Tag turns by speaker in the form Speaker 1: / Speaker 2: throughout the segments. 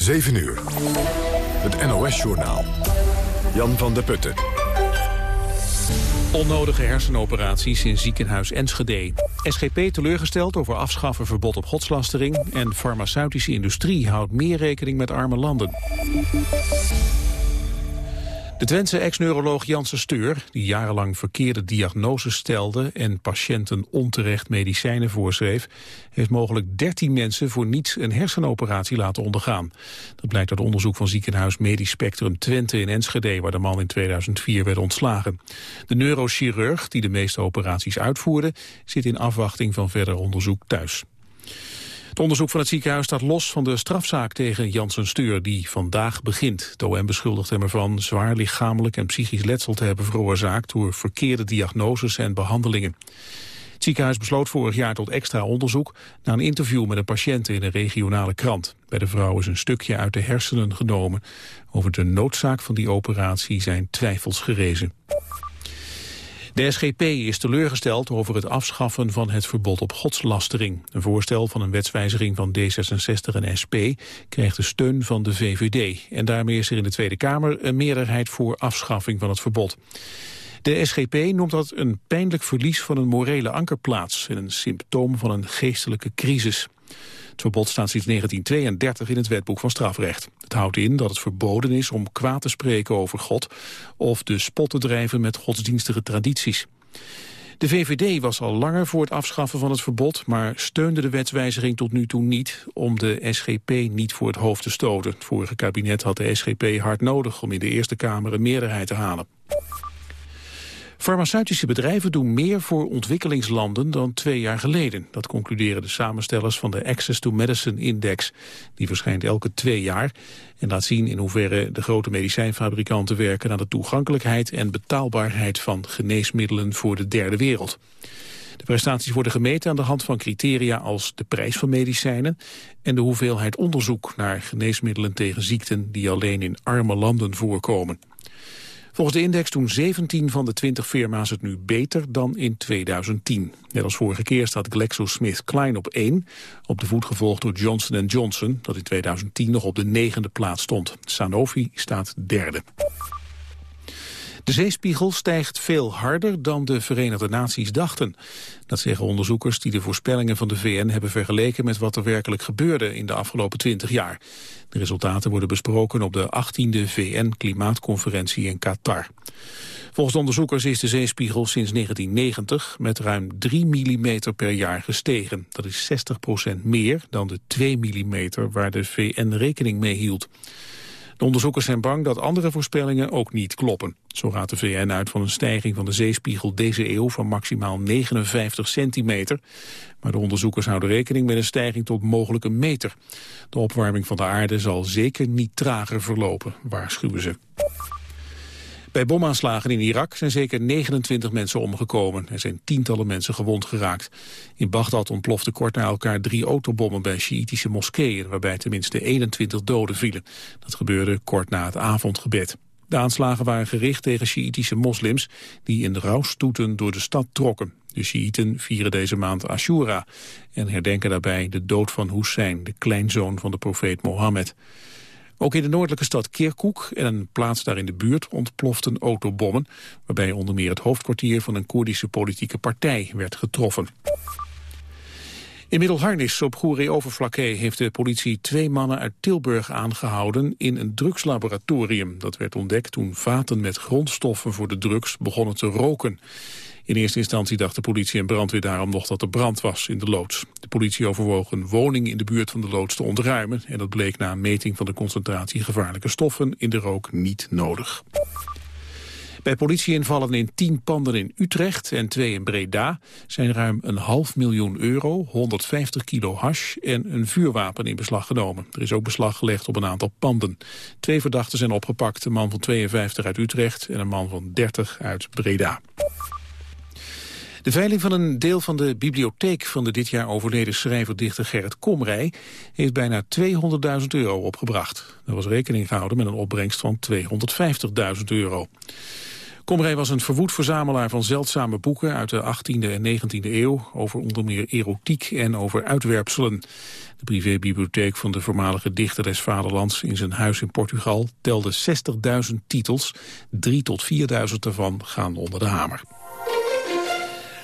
Speaker 1: 7 uur. Het NOS-journaal. Jan van der Putten.
Speaker 2: Onnodige hersenoperaties in ziekenhuis Enschede. SGP teleurgesteld over afschaffen verbod op godslastering... en farmaceutische industrie houdt meer rekening met arme landen. De Twentse ex-neuroloog Janssen Steur, die jarenlang verkeerde diagnoses stelde en patiënten onterecht medicijnen voorschreef, heeft mogelijk 13 mensen voor niets een hersenoperatie laten ondergaan. Dat blijkt uit onderzoek van ziekenhuis Medisch Spectrum Twente in Enschede, waar de man in 2004 werd ontslagen. De neurochirurg, die de meeste operaties uitvoerde, zit in afwachting van verder onderzoek thuis. Onderzoek van het ziekenhuis staat los van de strafzaak tegen Janssen Stuur die vandaag begint. De OM beschuldigt hem ervan zwaar lichamelijk en psychisch letsel te hebben veroorzaakt door verkeerde diagnoses en behandelingen. Het ziekenhuis besloot vorig jaar tot extra onderzoek na een interview met een patiënt in een regionale krant. Bij de vrouw is een stukje uit de hersenen genomen. Over de noodzaak van die operatie zijn twijfels gerezen. De SGP is teleurgesteld over het afschaffen van het verbod op godslastering. Een voorstel van een wetswijziging van D66 en SP krijgt de steun van de VVD. En daarmee is er in de Tweede Kamer een meerderheid voor afschaffing van het verbod. De SGP noemt dat een pijnlijk verlies van een morele ankerplaats... en een symptoom van een geestelijke crisis. Het verbod staat sinds 1932 in het wetboek van strafrecht. Het houdt in dat het verboden is om kwaad te spreken over God... of de spot te drijven met godsdienstige tradities. De VVD was al langer voor het afschaffen van het verbod... maar steunde de wetswijziging tot nu toe niet... om de SGP niet voor het hoofd te stoten. Het vorige kabinet had de SGP hard nodig... om in de Eerste Kamer een meerderheid te halen. Farmaceutische bedrijven doen meer voor ontwikkelingslanden dan twee jaar geleden. Dat concluderen de samenstellers van de Access to Medicine Index. Die verschijnt elke twee jaar en laat zien in hoeverre de grote medicijnfabrikanten werken aan de toegankelijkheid en betaalbaarheid van geneesmiddelen voor de derde wereld. De prestaties worden gemeten aan de hand van criteria als de prijs van medicijnen en de hoeveelheid onderzoek naar geneesmiddelen tegen ziekten die alleen in arme landen voorkomen. Volgens de index doen 17 van de 20 firma's het nu beter dan in 2010. Net als vorige keer staat GlaxoSmithKline op 1, op de voet gevolgd door Johnson Johnson, dat in 2010 nog op de negende plaats stond. Sanofi staat derde. De zeespiegel stijgt veel harder dan de Verenigde Naties dachten. Dat zeggen onderzoekers die de voorspellingen van de VN hebben vergeleken met wat er werkelijk gebeurde in de afgelopen 20 jaar. De resultaten worden besproken op de 18e VN-klimaatconferentie in Qatar. Volgens onderzoekers is de zeespiegel sinds 1990 met ruim 3 mm per jaar gestegen. Dat is 60% meer dan de 2 mm waar de VN rekening mee hield. De onderzoekers zijn bang dat andere voorspellingen ook niet kloppen. Zo gaat de VN uit van een stijging van de zeespiegel deze eeuw van maximaal 59 centimeter. Maar de onderzoekers houden rekening met een stijging tot mogelijk een meter. De opwarming van de aarde zal zeker niet trager verlopen, waarschuwen ze. Bij bomaanslagen in Irak zijn zeker 29 mensen omgekomen. Er zijn tientallen mensen gewond geraakt. In Bagdad ontplofte kort na elkaar drie autobommen bij Sjiitische moskeeën... waarbij tenminste 21 doden vielen. Dat gebeurde kort na het avondgebed. De aanslagen waren gericht tegen Sjiitische moslims... die in rouwstoeten door de stad trokken. De Sjiiten vieren deze maand Ashura... en herdenken daarbij de dood van Hussein, de kleinzoon van de profeet Mohammed. Ook in de noordelijke stad Kirkuk en een plaats daar in de buurt ontploften autobommen, waarbij onder meer het hoofdkwartier van een Koerdische politieke partij werd getroffen. In Middelharnis op Goeree-Overflakkee heeft de politie twee mannen uit Tilburg aangehouden in een drugslaboratorium. Dat werd ontdekt toen vaten met grondstoffen voor de drugs begonnen te roken. In eerste instantie dacht de politie en brandweer daarom nog dat er brand was in de loods. De politie overwoog een woning in de buurt van de loods te ontruimen... en dat bleek na een meting van de concentratie gevaarlijke stoffen in de rook niet nodig. Bij politieinvallen in tien panden in Utrecht en twee in Breda zijn ruim een half miljoen euro, 150 kilo hash en een vuurwapen in beslag genomen. Er is ook beslag gelegd op een aantal panden. Twee verdachten zijn opgepakt, een man van 52 uit Utrecht en een man van 30 uit Breda. De veiling van een deel van de bibliotheek van de dit jaar overleden schrijver-dichter Gerrit Komrij heeft bijna 200.000 euro opgebracht. Er was rekening gehouden met een opbrengst van 250.000 euro. Komrij was een verwoed verzamelaar van zeldzame boeken uit de 18e en 19e eeuw over onder meer erotiek en over uitwerpselen. De privébibliotheek van de voormalige dichter des Vaderlands in zijn huis in Portugal telde 60.000 titels. 3.000 tot 4.000 daarvan gaan onder de hamer.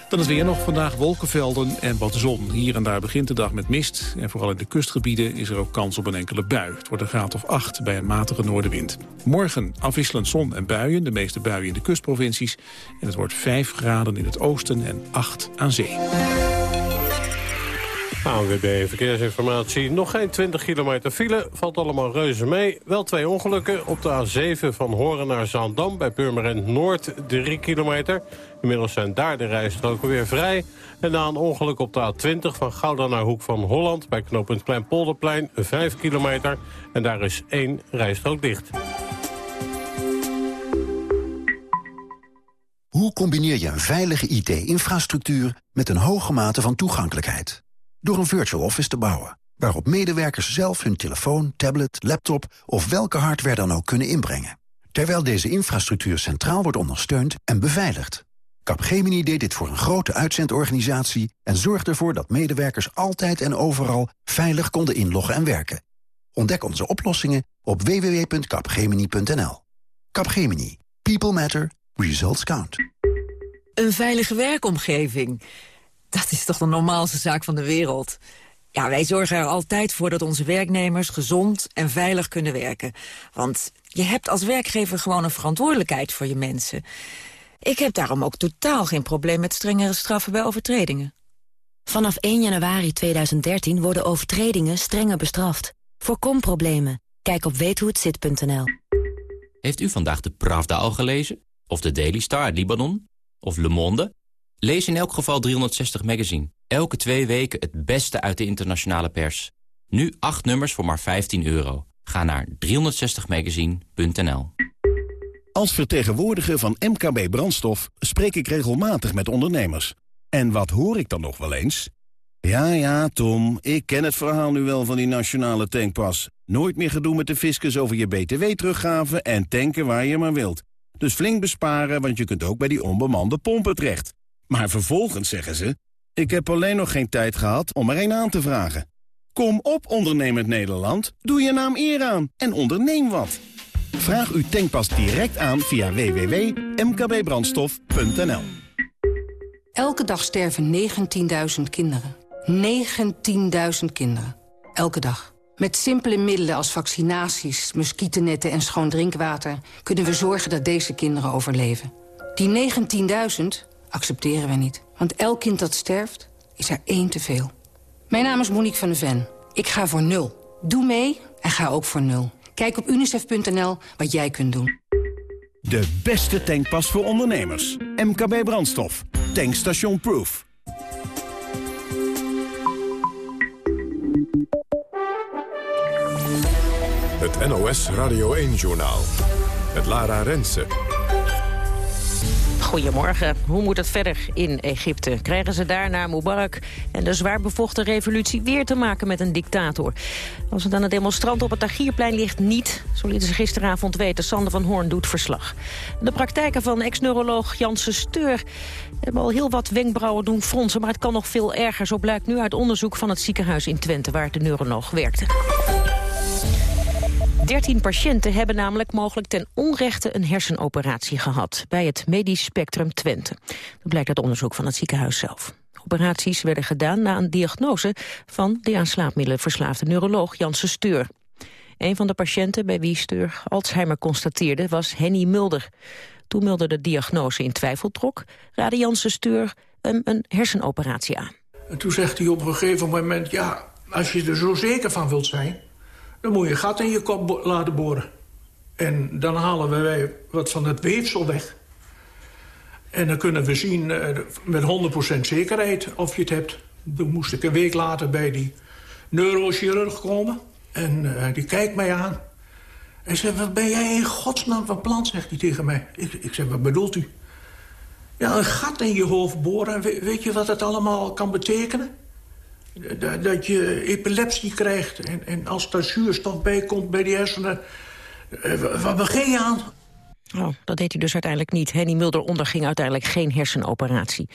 Speaker 2: Dan is weer nog vandaag wolkenvelden en wat zon. Hier en daar begint de dag met mist. En vooral in de kustgebieden is er ook kans op een enkele bui. Het wordt een graad of 8 bij een matige noordenwind. Morgen afwisselend zon en buien, de meeste buien in de kustprovincies. En het wordt 5 graden in het oosten en 8 aan zee.
Speaker 3: ANWB Verkeersinformatie. Nog geen 20 kilometer file. Valt allemaal reuze mee. Wel twee ongelukken. Op de A7 van Horen naar Zaandam bij Purmerend Noord 3 kilometer. Inmiddels zijn daar de rijstroken weer vrij. En na een ongeluk op de A20 van Gouda naar Hoek van Holland... bij knooppunt Kleinpolderplein 5 kilometer. En daar is één rijstrook dicht.
Speaker 4: Hoe combineer je een veilige IT-infrastructuur met een hoge mate van toegankelijkheid? Door een virtual office te bouwen, waarop medewerkers zelf hun telefoon, tablet, laptop of welke hardware dan ook kunnen inbrengen. Terwijl deze infrastructuur centraal wordt ondersteund en beveiligd. Capgemini deed dit voor een grote uitzendorganisatie en zorgde ervoor dat medewerkers altijd en overal veilig konden inloggen en werken. Ontdek onze oplossingen op www.capgemini.nl. Capgemini. People matter. Results count.
Speaker 5: Een veilige werkomgeving. Dat is toch de normaalste zaak van de wereld. Ja, wij zorgen er altijd voor dat onze werknemers gezond en veilig kunnen werken. Want je hebt als werkgever gewoon een verantwoordelijkheid voor je mensen. Ik heb daarom ook totaal geen probleem met strengere straffen bij overtredingen.
Speaker 6: Vanaf 1 januari 2013 worden overtredingen strenger bestraft. Voorkom problemen. Kijk op weethohetzit.nl.
Speaker 7: Heeft u vandaag de Pravda al gelezen? Of de Daily Star uit Libanon? Of Le Monde? Lees in elk geval 360 Magazine. Elke twee weken het beste uit de internationale pers. Nu acht nummers voor maar 15 euro. Ga naar 360magazine.nl
Speaker 8: Als vertegenwoordiger van MKB Brandstof spreek ik regelmatig met ondernemers. En wat hoor ik dan nog wel eens? Ja, ja, Tom, ik ken het verhaal nu wel van die nationale tankpas. Nooit meer gedoe met de fiscus over je btw-teruggave en tanken waar je maar wilt. Dus flink besparen, want je kunt ook bij die onbemande pompen terecht. Maar vervolgens zeggen ze... ik heb alleen nog geen tijd gehad om er een aan te vragen. Kom op, ondernemend Nederland. Doe je naam eer aan en onderneem wat. Vraag uw tankpas direct aan via www.mkbbrandstof.nl
Speaker 9: Elke dag sterven 19.000 kinderen. 19.000 kinderen. Elke dag. Met simpele middelen als vaccinaties, muggennetten en schoon drinkwater... kunnen we zorgen dat deze kinderen overleven. Die 19.000 accepteren we niet. Want elk kind dat sterft, is er één te veel. Mijn naam is Monique van de Ven. Ik ga voor nul. Doe mee en ga ook voor nul. Kijk op unicef.nl wat jij kunt doen.
Speaker 8: De beste tankpas voor ondernemers. MKB Brandstof. Tankstation Proof.
Speaker 1: Het NOS Radio 1-journaal. Het Lara Rensen.
Speaker 10: Goedemorgen. Hoe moet het verder in Egypte? Krijgen ze daar na Mubarak en de zwaar bevochten revolutie weer te maken met een dictator? Als het aan de demonstrant op het Tagierplein ligt, niet. Zo lieten ze gisteravond weten. Sander van Hoorn doet verslag. De praktijken van ex-neuroloog Janssen Steur hebben al heel wat wenkbrauwen doen fronsen. Maar het kan nog veel erger. Zo blijkt nu uit onderzoek van het ziekenhuis in Twente, waar de neuroloog werkte. 13 patiënten hebben namelijk mogelijk ten onrechte een hersenoperatie gehad bij het Medisch Spectrum Twente. Dat blijkt uit onderzoek van het ziekenhuis zelf. Operaties werden gedaan na een diagnose van de aan slaapmiddelen verslaafde neuroloog Janssen Steur. Een van de patiënten bij wie Steur Alzheimer constateerde was Henny Mulder. Toen Mulder de diagnose in twijfel trok, raadde Janssen Steur hem een hersenoperatie aan.
Speaker 11: En toen zegt hij op een gegeven moment, ja, als je er zo zeker van wilt zijn dan moet je een gat in je kop laten boren. En dan halen wij wat van het weefsel weg. En dan kunnen we zien uh, met 100% zekerheid of je het hebt. Toen moest ik een week later bij die neurochirurg komen. En uh, die kijkt mij aan. En zegt, wat ben jij in godsnaam van plan, zegt hij tegen mij. Ik, ik zeg, wat bedoelt u? Ja, een gat in je hoofd boren. weet je wat dat allemaal kan betekenen? Dat je epilepsie krijgt. En, en als er zuurstof bij komt bij die hersenen... Eh, wat begin je aan?
Speaker 10: Oh, dat deed hij dus uiteindelijk niet. Henny Mulder onderging uiteindelijk geen hersenoperatie.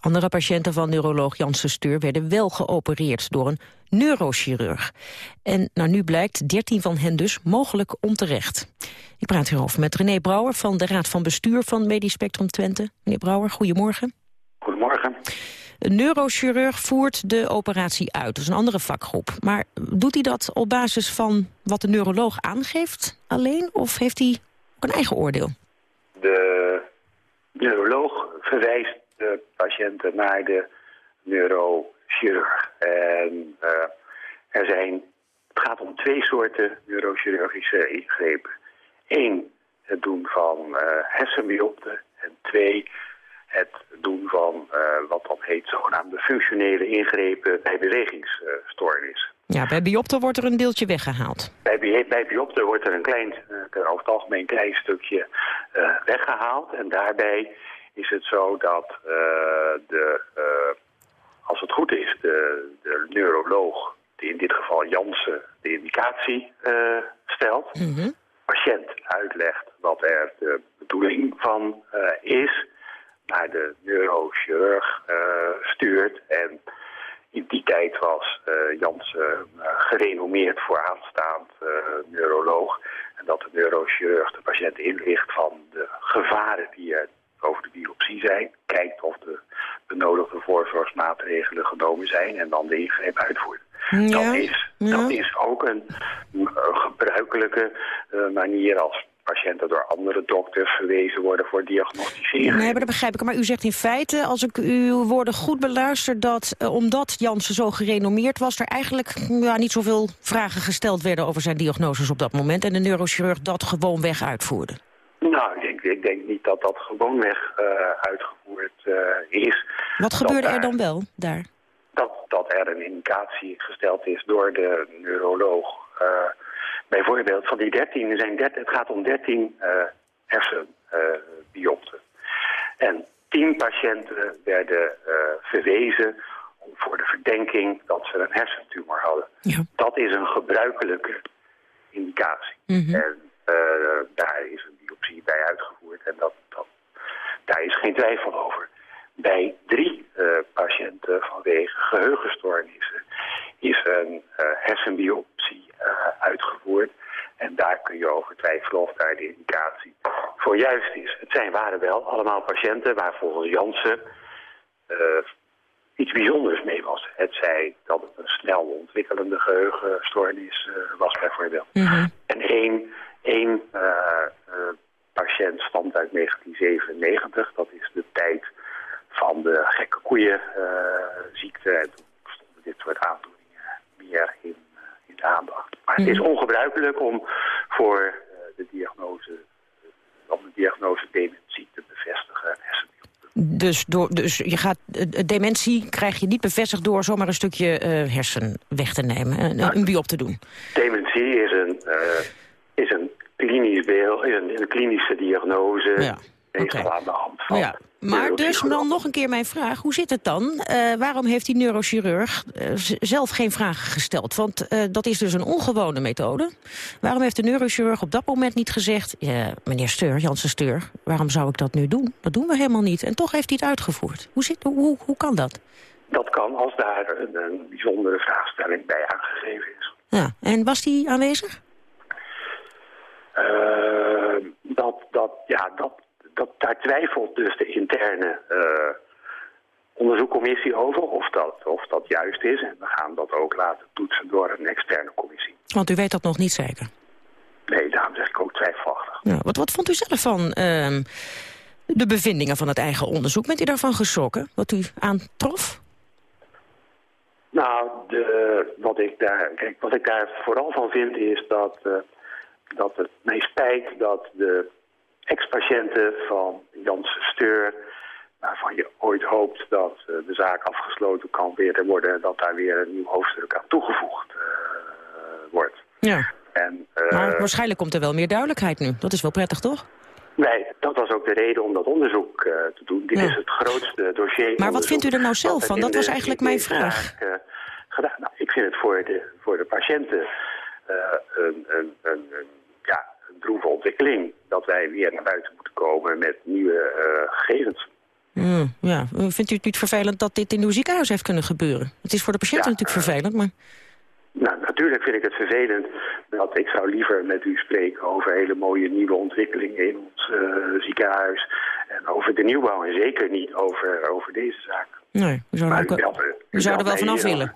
Speaker 10: Andere patiënten van neuroloog Janssen Steur werden wel geopereerd door een neurochirurg. En nou, nu blijkt 13 van hen dus mogelijk onterecht. Ik praat hierover met René Brouwer van de Raad van Bestuur van Medisch Spectrum Twente. Meneer Brouwer, goedemorgen.
Speaker 12: Goedemorgen.
Speaker 10: Een neurochirurg voert de operatie uit, dat is een andere vakgroep. Maar doet hij dat op basis van wat de neuroloog aangeeft alleen? Of heeft hij een eigen oordeel?
Speaker 12: De neuroloog verwijst de patiënten naar de neurochirurg. En uh, er zijn, het gaat om twee soorten neurochirurgische ingrepen. Eén, het doen van uh. En twee, het doen van uh, wat dan heet zogenaamde functionele ingrepen bij bewegingsstoornis.
Speaker 10: Ja, bij biopten wordt er een deeltje weggehaald.
Speaker 12: Bij, bij biopten wordt er een klein, uh, over het algemeen een klein stukje uh, weggehaald. En daarbij is het zo dat de, als het goed is, de, de neuroloog, die in dit geval Jansen, de indicatie stelt,
Speaker 10: mm -hmm.
Speaker 12: patiënt uitlegt wat er de bedoeling van is naar de neurochirurg uh, stuurt. En in die tijd was uh, Jansen uh, gerenommeerd vooraanstaand neuroloog. En dat de neurochirurg de patiënt inlicht van de gevaren die er over de biopsie zijn. Kijkt of de benodigde voorzorgsmaatregelen genomen zijn en dan de ingreep uitvoert.
Speaker 10: Ja,
Speaker 12: dat, is,
Speaker 10: ja.
Speaker 12: dat is ook een, een gebruikelijke manier als patiënten door andere dokters verwezen worden voor diagnosticering.
Speaker 10: Nee, maar dat begrijp ik. Maar u zegt in feite, als ik uw woorden goed beluister... dat uh, omdat Jansen zo gerenommeerd was... er eigenlijk ja, niet zoveel vragen gesteld werden over zijn diagnoses op dat moment... en de neurochirurg dat gewoon weg uitvoerde.
Speaker 12: Nou, ik denk, ik denk niet dat dat gewoonweg uh, uitgevoerd uh, is.
Speaker 10: Wat gebeurde er dan wel daar?
Speaker 12: Dat, dat er een indicatie gesteld is door de neuroloog... Bijvoorbeeld van die 13, zijn 13 het gaat om 13 uh, hersenbiopten. Uh, en 10 patiënten werden uh, verwezen voor de verdenking dat ze een hersentumor hadden.
Speaker 10: Ja.
Speaker 12: Dat is een gebruikelijke indicatie.
Speaker 10: Mm -hmm.
Speaker 12: En daar is een biopsie bij uitgevoerd en dat, dat, daar is geen twijfel over. Bij drie patiënten vanwege geheugenstoornissen is een hersenbiopsie uitgevoerd. En daar kun je over twijfelen of daar de indicatie voor juist is. Het zijn, waren wel allemaal patiënten waar volgens Jansen uh, iets bijzonders mee was. Het zij dat het een snel ontwikkelende geheugenstoornis uh, was bijvoorbeeld.
Speaker 10: Mm -hmm.
Speaker 12: En één, één uh, patiënt stamt uit 1997. Dat is de tijd van de gekke koeienziekte. en toen stonden dit soort aandoeningen meer in aandacht. Maar het is ongebruikelijk om voor uh, de diagnose, om de diagnose dementie te bevestigen.
Speaker 10: Dus, door, dus je gaat, dementie krijg je niet bevestigd door zomaar een stukje uh, hersen weg te nemen, een,
Speaker 12: Nou,
Speaker 10: een biop te doen.
Speaker 12: Dementie is een, is een klinisch beeld, een, een klinische diagnose.
Speaker 10: Ja.
Speaker 12: Meestal aan de hand van
Speaker 10: Ja, maar dus dan nog een keer mijn vraag. Hoe zit het dan? Uh, waarom heeft die neurochirurg uh, zelf geen vragen gesteld? Want uh, dat is dus een ongewone methode. Waarom heeft de neurochirurg op dat moment niet gezegd... meneer Steur, Janssen Steur, waarom zou ik dat nu doen? Dat doen we helemaal niet. En toch heeft hij het uitgevoerd. Hoe, zit, hoe, hoe kan dat?
Speaker 12: Dat kan als daar een, een bijzondere vraagstelling bij aangegeven is.
Speaker 10: Ja, en was die aanwezig?
Speaker 12: dat, dat, ja, dat, dat, daar twijfelt dus de interne uh, onderzoekcommissie over of dat, of dat juist is. En we gaan dat ook laten toetsen door een externe commissie.
Speaker 10: Want u weet dat nog niet zeker?
Speaker 12: Nee, daarom zeg ik ook twijfelachtig.
Speaker 10: Ja, wat, wat vond u zelf van uh, de bevindingen van het eigen onderzoek? Bent u daarvan geschrokken, wat u aantrof?
Speaker 12: Nou, de, wat, ik daar, kijk, wat ik daar vooral van vind is dat, uh, dat het mij spijt dat de ex-patiënten van Janssen Steur, waarvan je ooit hoopt dat uh, de zaak afgesloten kan weer worden, dat daar weer een nieuw hoofdstuk aan toegevoegd uh, wordt.
Speaker 10: Ja.
Speaker 12: En, uh,
Speaker 10: maar waarschijnlijk komt er wel meer duidelijkheid nu. Dat is wel prettig, toch?
Speaker 12: Nee, dat was ook de reden om dat onderzoek te doen. Dit
Speaker 10: Ja.
Speaker 12: is het grootste dossier.
Speaker 10: Maar wat vindt u er nou zelf van? Dat was eigenlijk mijn vraag.
Speaker 12: zaak, eh, gedaan. Nou, ik vind het voor de, voor de patiënten eh, een, een, een, een, ja, een droeve ontwikkeling dat wij weer naar buiten moeten komen met nieuwe eh, gegevens.
Speaker 10: Mm, ja. Vindt u het niet vervelend dat dit in uw ziekenhuis heeft kunnen gebeuren? Het is voor de patiënten natuurlijk vervelend, maar...
Speaker 12: Nou, natuurlijk vind ik het vervelend dat ik zou liever met u spreken over hele mooie nieuwe ontwikkelingen in ons uh, ziekenhuis. En over de nieuwbouw en zeker niet over, over deze zaak.
Speaker 10: Nee, we zouden, ook, wel, we zouden wel vanaf willen.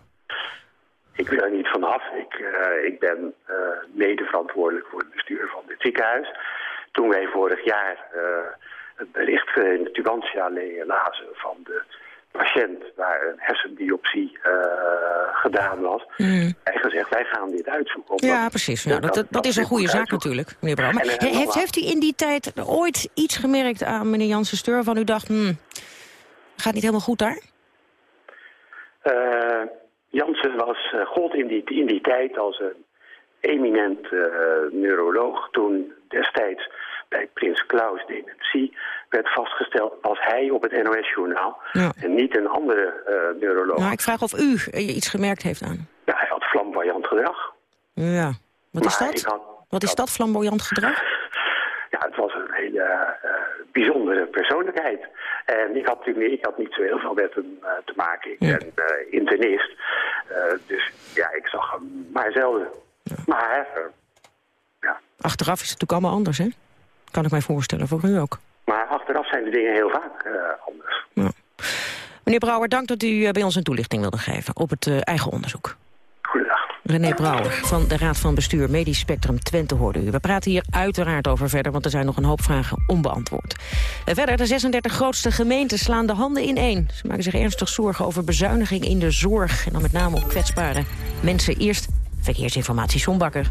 Speaker 12: Ik wil er niet vanaf. Ik, uh, ik ben uh, mede verantwoordelijk voor het bestuur van dit ziekenhuis. Toen wij vorig jaar het bericht in de Tubantia lazen van de patiënt waar een hersenbiopsie uh, gedaan was. Mm. En gezegd, wij gaan dit uitzoeken.
Speaker 10: Ja, precies. Nou, dat, dat, dat, is een goede zaak natuurlijk, meneer Brouw. Maar heeft, heeft u in die tijd ooit iets gemerkt aan meneer Janssen Steur... van u dacht, hmm, gaat niet helemaal goed daar?
Speaker 12: Uh, Janssen was, gold in die, in die tijd als een eminent neuroloog... toen destijds bij Prins Klaus dementie werd vastgesteld als hij op het NOS-journaal. En niet een andere uh, neuroloog.
Speaker 10: Nou, ik vraag of u iets gemerkt heeft aan.
Speaker 12: Ja, hij had flamboyant gedrag.
Speaker 10: Ja, wat is dat? wat is dat, flamboyant gedrag?
Speaker 12: ja, het was een hele uh, bijzondere persoonlijkheid. En ik had, ik had niet zo heel veel met hem uh, te maken. Ik ben internist. dus ja, ik zag hem maar zelden. Ja. Maar, ja.
Speaker 10: Achteraf is het natuurlijk allemaal anders, hè? Kan ik mij voorstellen, voor u ook.
Speaker 12: Maar achteraf zijn de dingen heel vaak uh, anders. Ja.
Speaker 10: Meneer Brouwer, dank dat u eh, bij ons een toelichting wilde geven op het uh, eigen onderzoek.
Speaker 12: Goedendag.
Speaker 10: René Brouwer van de Raad van Bestuur Medisch Spectrum Twente hoorde u. We praten hier uiteraard over verder, want er zijn nog een hoop vragen onbeantwoord. En verder, de 36 grootste gemeenten slaan de handen in één. Ze maken zich ernstig zorgen over bezuiniging in de zorg. En dan met name op kwetsbare mensen. Eerst verkeersinformatie, Sombakker.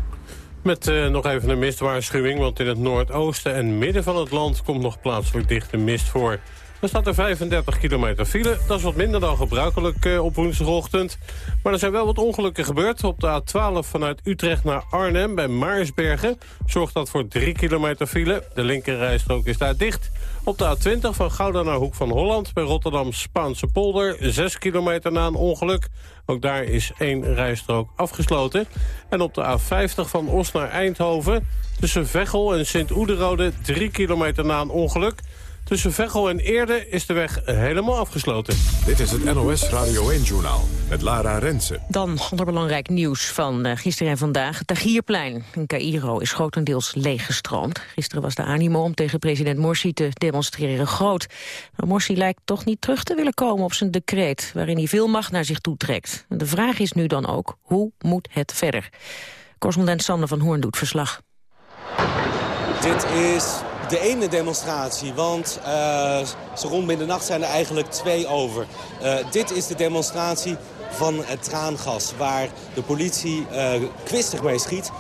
Speaker 3: Met uh, nog even een mistwaarschuwing, want in het noordoosten en midden van het land komt nog plaatselijk dichte mist voor. Er staat er 35 kilometer file. Dat is wat minder dan gebruikelijk uh, op woensdagochtend. Maar er zijn wel wat ongelukken gebeurd. Op de A12 vanuit Utrecht naar Arnhem bij Maarsbergen... zorgt dat voor 3 kilometer file. De linkerrijstrook is daar dicht. Op de A20 van Gouda naar Hoek van Holland... bij Rotterdam Spaanse polder, 6 kilometer na een ongeluk. Ook daar is één rijstrook afgesloten. En op de A50 van Os naar Eindhoven... tussen Veghel en Sint-Oederode 3 kilometer na een ongeluk... Tussen Veghel en Eerde is de weg helemaal afgesloten.
Speaker 1: Dit is het NOS Radio 1-journaal met Lara Rensen.
Speaker 10: Dan onderbelangrijk nieuws van uh, gisteren en vandaag. Het Tagierplein in Cairo is grotendeels leeggestroomd. Gisteren was de animo om tegen president Morsi te demonstreren groot. Maar Morsi lijkt toch niet terug te willen komen op zijn decreet... waarin hij veel macht naar zich toe trekt. En de vraag is nu dan ook, hoe moet het verder? Correspondent Sander van Hoorn doet verslag.
Speaker 13: Dit is de ene demonstratie. Want uh, zo rond middernacht zijn er eigenlijk twee over. Uh, dit is de demonstratie van het traangas. Waar de politie uh, kwistig mee schiet.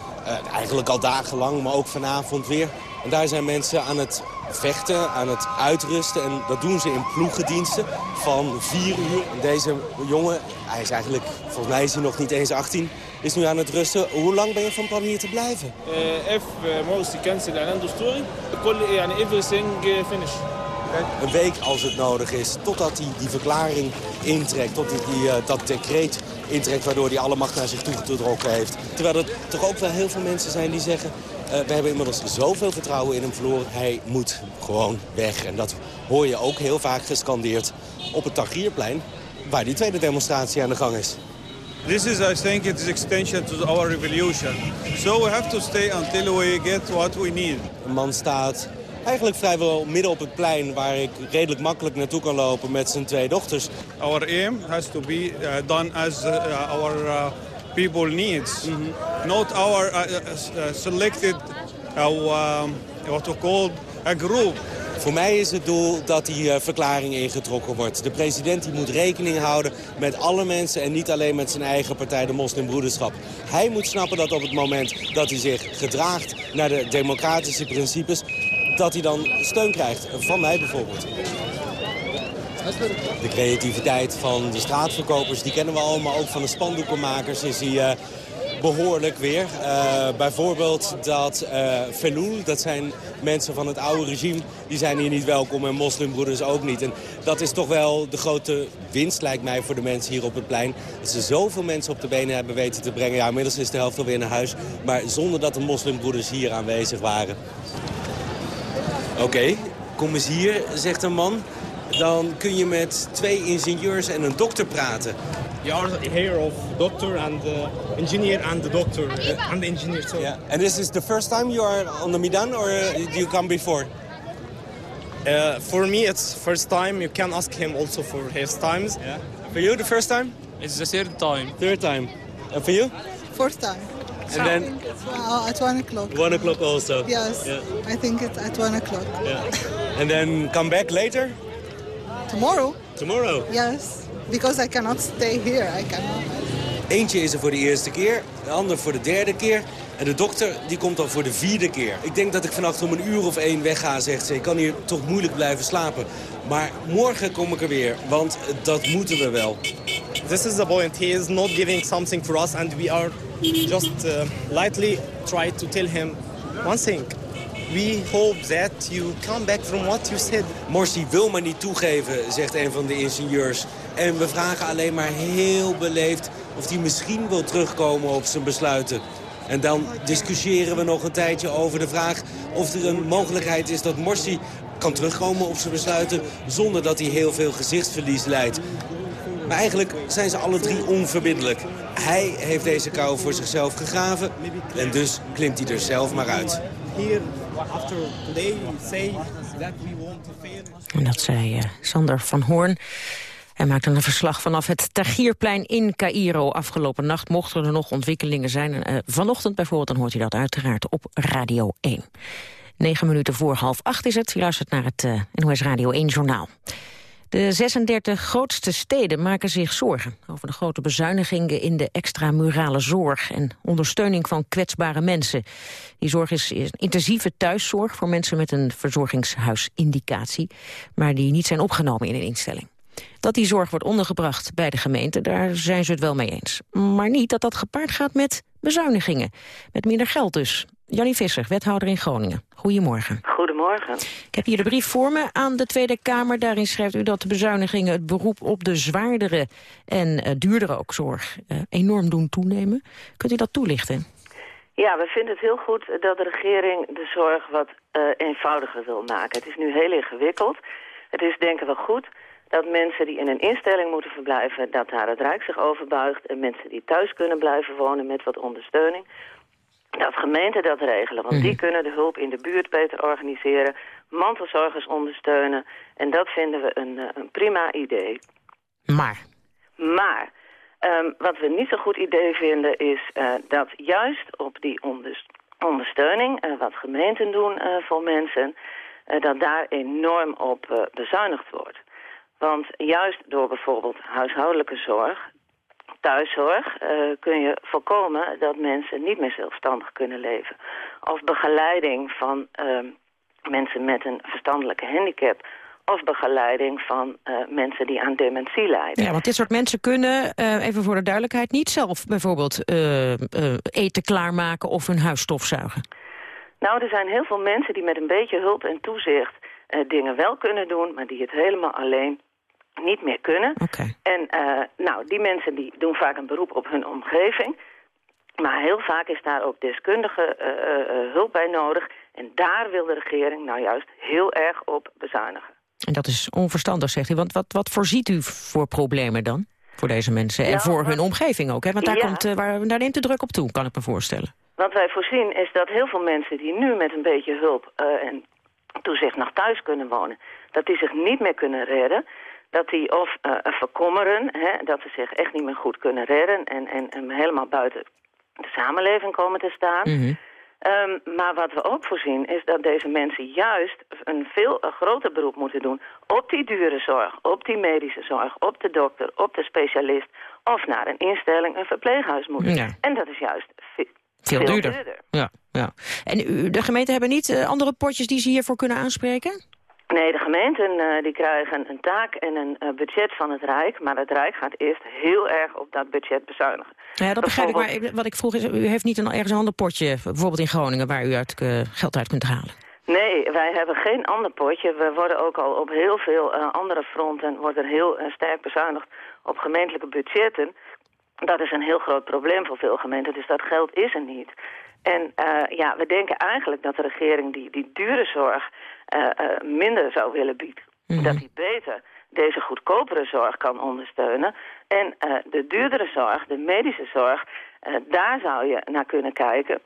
Speaker 13: eigenlijk al dagenlang, maar ook vanavond weer. En daar zijn mensen aan het vechten, aan het uitrusten. En dat doen ze in ploegendiensten van vier uur. Deze jongen, hij is eigenlijk, volgens mij is hij nog niet eens 18 is nu aan het rusten. Hoe lang ben je van plan hier te blijven?
Speaker 14: if Morsi cancel een story, everything finish.
Speaker 13: Een week als het nodig is, totdat hij die verklaring intrekt, tot hij die, dat decreet intrekt waardoor hij alle macht naar zich toe getrokken heeft. Terwijl er toch ook wel heel veel mensen zijn die zeggen... Uh, we hebben inmiddels zoveel vertrouwen in hem verloren, hij moet gewoon weg. En dat hoor je ook heel vaak gescandeerd op het Tahrirplein, waar die tweede demonstratie aan de gang is.
Speaker 14: This is, I think, it's extension to our revolution. So we have to stay until we get what we need.
Speaker 13: Een man staat eigenlijk vrijwel midden op het plein... waar ik redelijk makkelijk naartoe kan lopen met zijn twee dochters.
Speaker 14: Our aim has to be uh, done as uh, our uh, people needs. Mm -hmm. Not our selected, um, what we call a group.
Speaker 13: Voor mij is het doel dat die uh, verklaring ingetrokken wordt. De president die moet rekening houden met alle mensen... en niet alleen met zijn eigen partij, de moslimbroederschap. Hij moet snappen dat op het moment dat hij zich gedraagt... naar de democratische principes, dat hij dan steun krijgt. Van mij bijvoorbeeld. De creativiteit van de straatverkopers, die kennen we allemaal ook van de spandoekenmakers. Is die uh, behoorlijk weer. Uh, bijvoorbeeld dat uh, Felul, dat zijn mensen van het oude regime... die zijn hier niet welkom en moslimbroeders ook niet. En dat is toch wel de grote winst, lijkt mij, voor de mensen hier op het plein. Dat ze zoveel mensen op de benen hebben weten te brengen. Ja, inmiddels is de helft alweer naar huis. Maar zonder dat de moslimbroeders hier aanwezig waren. Oké, kom eens hier, zegt een man. Dan kun je met twee ingenieurs en een dokter praten.
Speaker 15: You are here of doctor and uh, engineer and the doctor uh, and the engineer. So.
Speaker 13: Yeah. And this is the first time you are on the Midan or uh, did you come before?
Speaker 15: Uh, for me, it's first time. You can ask him also for his times.
Speaker 13: Yeah. For you, the first time?
Speaker 15: It's the third time.
Speaker 13: Third time. And for you?
Speaker 14: Fourth time.
Speaker 13: And then
Speaker 14: Well, at one o'clock.
Speaker 13: one o'clock also.
Speaker 14: Yes,
Speaker 13: Yeah.
Speaker 14: I think it's at one o'clock.
Speaker 13: Yeah. And then come back later?
Speaker 14: Tomorrow?
Speaker 13: Tomorrow.
Speaker 14: Yes, because I cannot stay here. I cannot.
Speaker 13: Eentje is er voor de eerste keer, de ander voor de derde keer. En de dokter die komt dan voor de vierde keer. Ik denk dat ik vannacht om een uur of één wegga, zegt ze. Ik kan hier toch moeilijk blijven slapen. Maar morgen kom ik er weer, want dat moeten we wel.
Speaker 15: This is the point. He is not giving something for us, and we are just uh, lightly try to tell him one thing. We hope that you come back from what you said.
Speaker 13: Morsi wil maar niet toegeven, zegt een van de ingenieurs. En we vragen alleen maar heel beleefd of hij misschien wil terugkomen op zijn besluiten. En dan discussiëren we nog een tijdje over de vraag of er een mogelijkheid is dat Morsi kan terugkomen op zijn besluiten zonder dat hij heel veel gezichtsverlies leidt. Maar eigenlijk zijn ze alle drie onverbiddelijk. Hij heeft deze kou voor zichzelf gegraven en dus klimt hij er zelf maar uit.
Speaker 15: Here, after today, say we want to.
Speaker 10: En dat zei eh, Sander van Hoorn. Hij maakte een verslag vanaf het Tagierplein in Cairo. Afgelopen nacht mochten er nog ontwikkelingen zijn. Eh, vanochtend bijvoorbeeld, dan hoort u dat uiteraard op Radio 1. Negen minuten voor half acht is het. U luistert naar het eh, NOS Radio 1 journaal. De 36 grootste steden maken zich zorgen over de grote bezuinigingen in de extramurale zorg en ondersteuning van kwetsbare mensen. Die zorg is, intensieve thuiszorg voor mensen met een verzorgingshuisindicatie, maar die niet zijn opgenomen in een instelling. Dat die zorg wordt ondergebracht bij de gemeente, daar zijn ze het wel mee eens. Maar niet dat dat gepaard gaat met bezuinigingen. Met minder geld dus. Jannie Visser, wethouder in Groningen. Goedemorgen.
Speaker 16: Goedemorgen.
Speaker 10: Ik heb hier de brief voor me aan de Tweede Kamer. Daarin schrijft u dat de bezuinigingen het beroep op de zwaardere en uh, duurdere ook zorg uh, enorm doen toenemen. Kunt u dat toelichten?
Speaker 16: Ja, we vinden het heel goed dat de regering de zorg wat uh, eenvoudiger wil maken. Het is nu heel ingewikkeld. Het is denken we goed dat mensen die in een instelling moeten verblijven... dat daar het Rijk zich over buigt... en mensen die thuis kunnen blijven wonen met wat ondersteuning... dat gemeenten dat regelen, want die kunnen de hulp in de buurt beter organiseren... mantelzorgers ondersteunen en dat vinden we een, een prima idee.
Speaker 10: Maar?
Speaker 16: Maar, um, wat we niet zo'n goed idee vinden is uh, dat juist op die ondersteuning... Uh, wat gemeenten doen uh, voor mensen, dat daar enorm op bezuinigd wordt. Want juist door bijvoorbeeld huishoudelijke zorg, thuiszorg, uh, kun je voorkomen dat mensen niet meer zelfstandig kunnen leven. Of begeleiding van uh, mensen met een verstandelijke handicap. Of begeleiding van uh, mensen die aan dementie lijden.
Speaker 10: Ja, want dit soort mensen kunnen, even voor de duidelijkheid, niet zelf bijvoorbeeld eten klaarmaken of hun huis stofzuigen.
Speaker 16: Nou, er zijn heel veel mensen die met een beetje hulp en toezicht dingen wel kunnen doen, maar die het helemaal alleen niet meer kunnen.
Speaker 10: Okay.
Speaker 16: En uh, nou, die mensen die doen vaak een beroep op hun omgeving. Maar heel vaak is daar ook deskundige uh, uh, hulp bij nodig. En daar wil de regering nou juist heel erg op bezuinigen.
Speaker 10: En dat is onverstandig, zegt u. Want wat, wat voorziet u voor problemen dan? Voor deze mensen en
Speaker 16: Ja,
Speaker 10: voor
Speaker 16: wat-
Speaker 10: hun omgeving ook. Hè? Want daar,
Speaker 16: Ja.
Speaker 10: komt, waar, daar neemt de druk op toe, kan ik me voorstellen.
Speaker 16: Wat wij voorzien is dat heel veel mensen die nu met een beetje hulp en toezicht nog thuis kunnen wonen, dat die zich niet meer kunnen redden. Dat die of uh, verkommeren, hè, dat ze zich echt niet meer goed kunnen redden en, en, en helemaal buiten de samenleving komen te staan.
Speaker 10: Mm
Speaker 16: Um, maar wat we ook voorzien is dat deze mensen juist een veel groter beroep moeten doen op die dure zorg, op die medische zorg, op de dokter, op de specialist of naar een instelling, een verpleeghuis moeten.
Speaker 10: Ja.
Speaker 16: En dat is juist ve-
Speaker 10: Veel, duurder. Ja, ja. En u, de gemeenten hebben niet uh, andere potjes die ze hiervoor kunnen aanspreken?
Speaker 16: Nee, de gemeenten uh, die krijgen een taak en een uh, budget van het Rijk. Maar het Rijk gaat eerst heel erg op dat budget bezuinigen.
Speaker 10: Ja, dat begrijp ik. Maar wat ik vroeg is, u heeft niet een, ergens een ander potje, bijvoorbeeld in Groningen, waar u uit, uh, geld uit kunt halen.
Speaker 16: Nee, wij hebben geen ander potje. We worden ook al op heel veel andere fronten wordt er heel sterk bezuinigd op gemeentelijke budgetten. Dat is een heel groot probleem voor veel gemeenten, dus dat geld is er niet. En uh, ja, we denken eigenlijk dat de regering die, die dure zorg minder zou willen bieden. Dat hij beter deze goedkopere zorg kan ondersteunen. En uh, de duurdere zorg, de medische zorg, daar zou je naar kunnen kijken.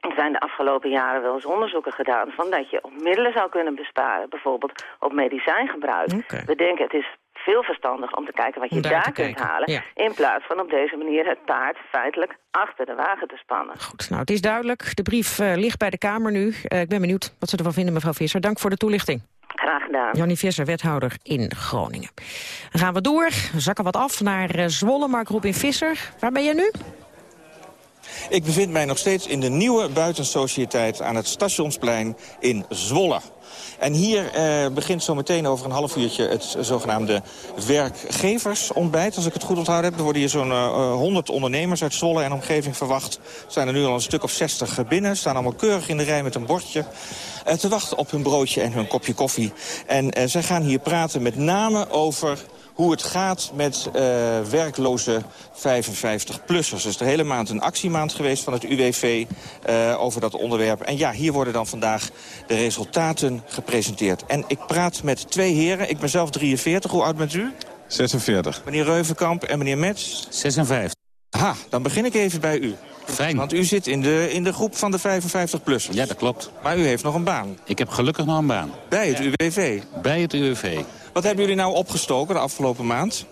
Speaker 16: Er zijn de afgelopen jaren wel eens onderzoeken gedaan... van dat je op middelen zou kunnen besparen. Bijvoorbeeld op medicijngebruik. Okay. We denken het is veel verstandig om te kijken wat je daar, daar kunt kijken. halen... Ja. in plaats van op deze manier het paard feitelijk achter de wagen te spannen.
Speaker 17: Goed, nou het is duidelijk. De brief uh, ligt bij de Kamer nu. Uh, ik ben benieuwd wat ze ervan vinden, mevrouw Visser. Dank voor de toelichting.
Speaker 16: Graag gedaan.
Speaker 17: Jannie Visser, wethouder in Groningen. Dan gaan we door, we zakken wat af naar uh, Zwolle. Mark Robin Visser, waar ben je nu?
Speaker 18: Ik bevind mij nog steeds in de nieuwe buitensociëteit aan het Stationsplein in Zwolle. En hier eh, begint zo meteen over een half uurtje het zogenaamde werkgeversontbijt. Als ik het goed onthouden heb, er worden hier zo'n uh, 100 ondernemers uit Zwolle en omgeving verwacht. Er zijn er nu al een stuk of 60 binnen, staan allemaal keurig in de rij met een bordje. Uh, te wachten op hun broodje en hun kopje koffie. En uh, zij gaan hier praten met name over hoe het gaat met uh, werkloze 55-plussers. Dus de hele maand een actiemaand geweest van het UWV uh, over dat onderwerp. En ja, hier worden dan vandaag de resultaten gepresenteerd. En ik praat met twee heren. Ik ben zelf 43. Hoe oud bent u?
Speaker 19: 46.
Speaker 18: Meneer Reuvenkamp en meneer Mets?
Speaker 19: 56.
Speaker 18: Ha, dan begin ik even bij u.
Speaker 19: Fijn.
Speaker 18: Want u zit in de, in de groep van de 55-plussers.
Speaker 19: Ja, dat klopt.
Speaker 18: Maar u heeft nog een baan.
Speaker 19: Ik heb gelukkig nog een baan.
Speaker 18: Bij het ja. UWV?
Speaker 19: Bij het UWV.
Speaker 18: Wat hebben jullie nou opgestoken de afgelopen maand?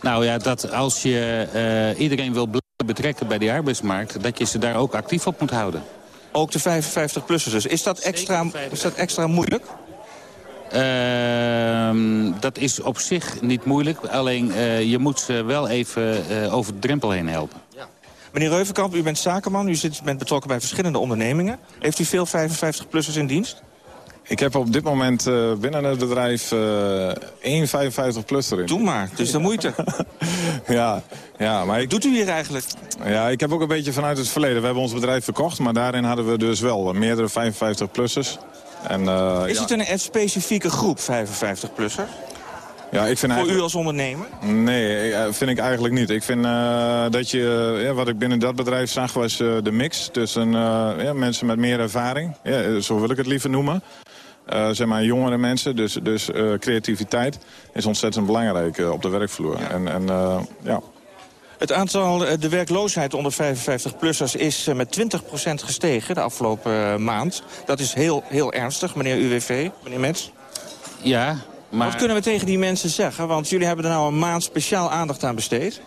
Speaker 19: Nou ja, dat als je uh, iedereen wil betrekken bij de arbeidsmarkt... dat je ze daar ook actief op moet houden.
Speaker 18: Ook de 55-plussers dus. Is dat extra, is dat extra moeilijk?
Speaker 19: Uh, dat is op zich niet moeilijk. Alleen uh, je moet ze wel even uh, over de drempel heen helpen.
Speaker 18: Ja. Meneer Reuvenkamp, u bent zakenman. U zit, bent betrokken bij verschillende ondernemingen. Heeft u veel 55-plussers in dienst?
Speaker 19: Ik heb op dit moment uh, binnen het bedrijf uh, één 55-plus erin.
Speaker 18: Doe maar, is de moeite.
Speaker 19: ja, ja, maar ik...
Speaker 18: doet u hier eigenlijk?
Speaker 19: Ja, ik heb ook een beetje vanuit het verleden. We hebben ons bedrijf verkocht, maar daarin hadden we dus wel meerdere 55-plussers.
Speaker 18: En, uh, is ja. het een specifieke groep 55-plussers?
Speaker 19: Ja, ik vind
Speaker 18: Voor u als ondernemer?
Speaker 19: Nee, vind ik eigenlijk niet. Ik vind uh, dat je, ja, wat ik binnen dat bedrijf zag, was uh, de mix tussen ja, mensen met meer ervaring. Ja, zo wil ik het liever noemen. Uh, zeg maar jongere mensen, dus, dus uh, creativiteit is ontzettend belangrijk uh, op de werkvloer.
Speaker 18: Ja.
Speaker 19: En, en ja.
Speaker 18: Het aantal, de werkloosheid onder 55-plussers is met 20% gestegen de afgelopen maand. Dat is heel, heel ernstig, meneer UWV, meneer Mets.
Speaker 19: Ja, maar...
Speaker 18: Wat kunnen we tegen die mensen zeggen? Want jullie hebben er nou een maand speciaal aandacht aan besteed.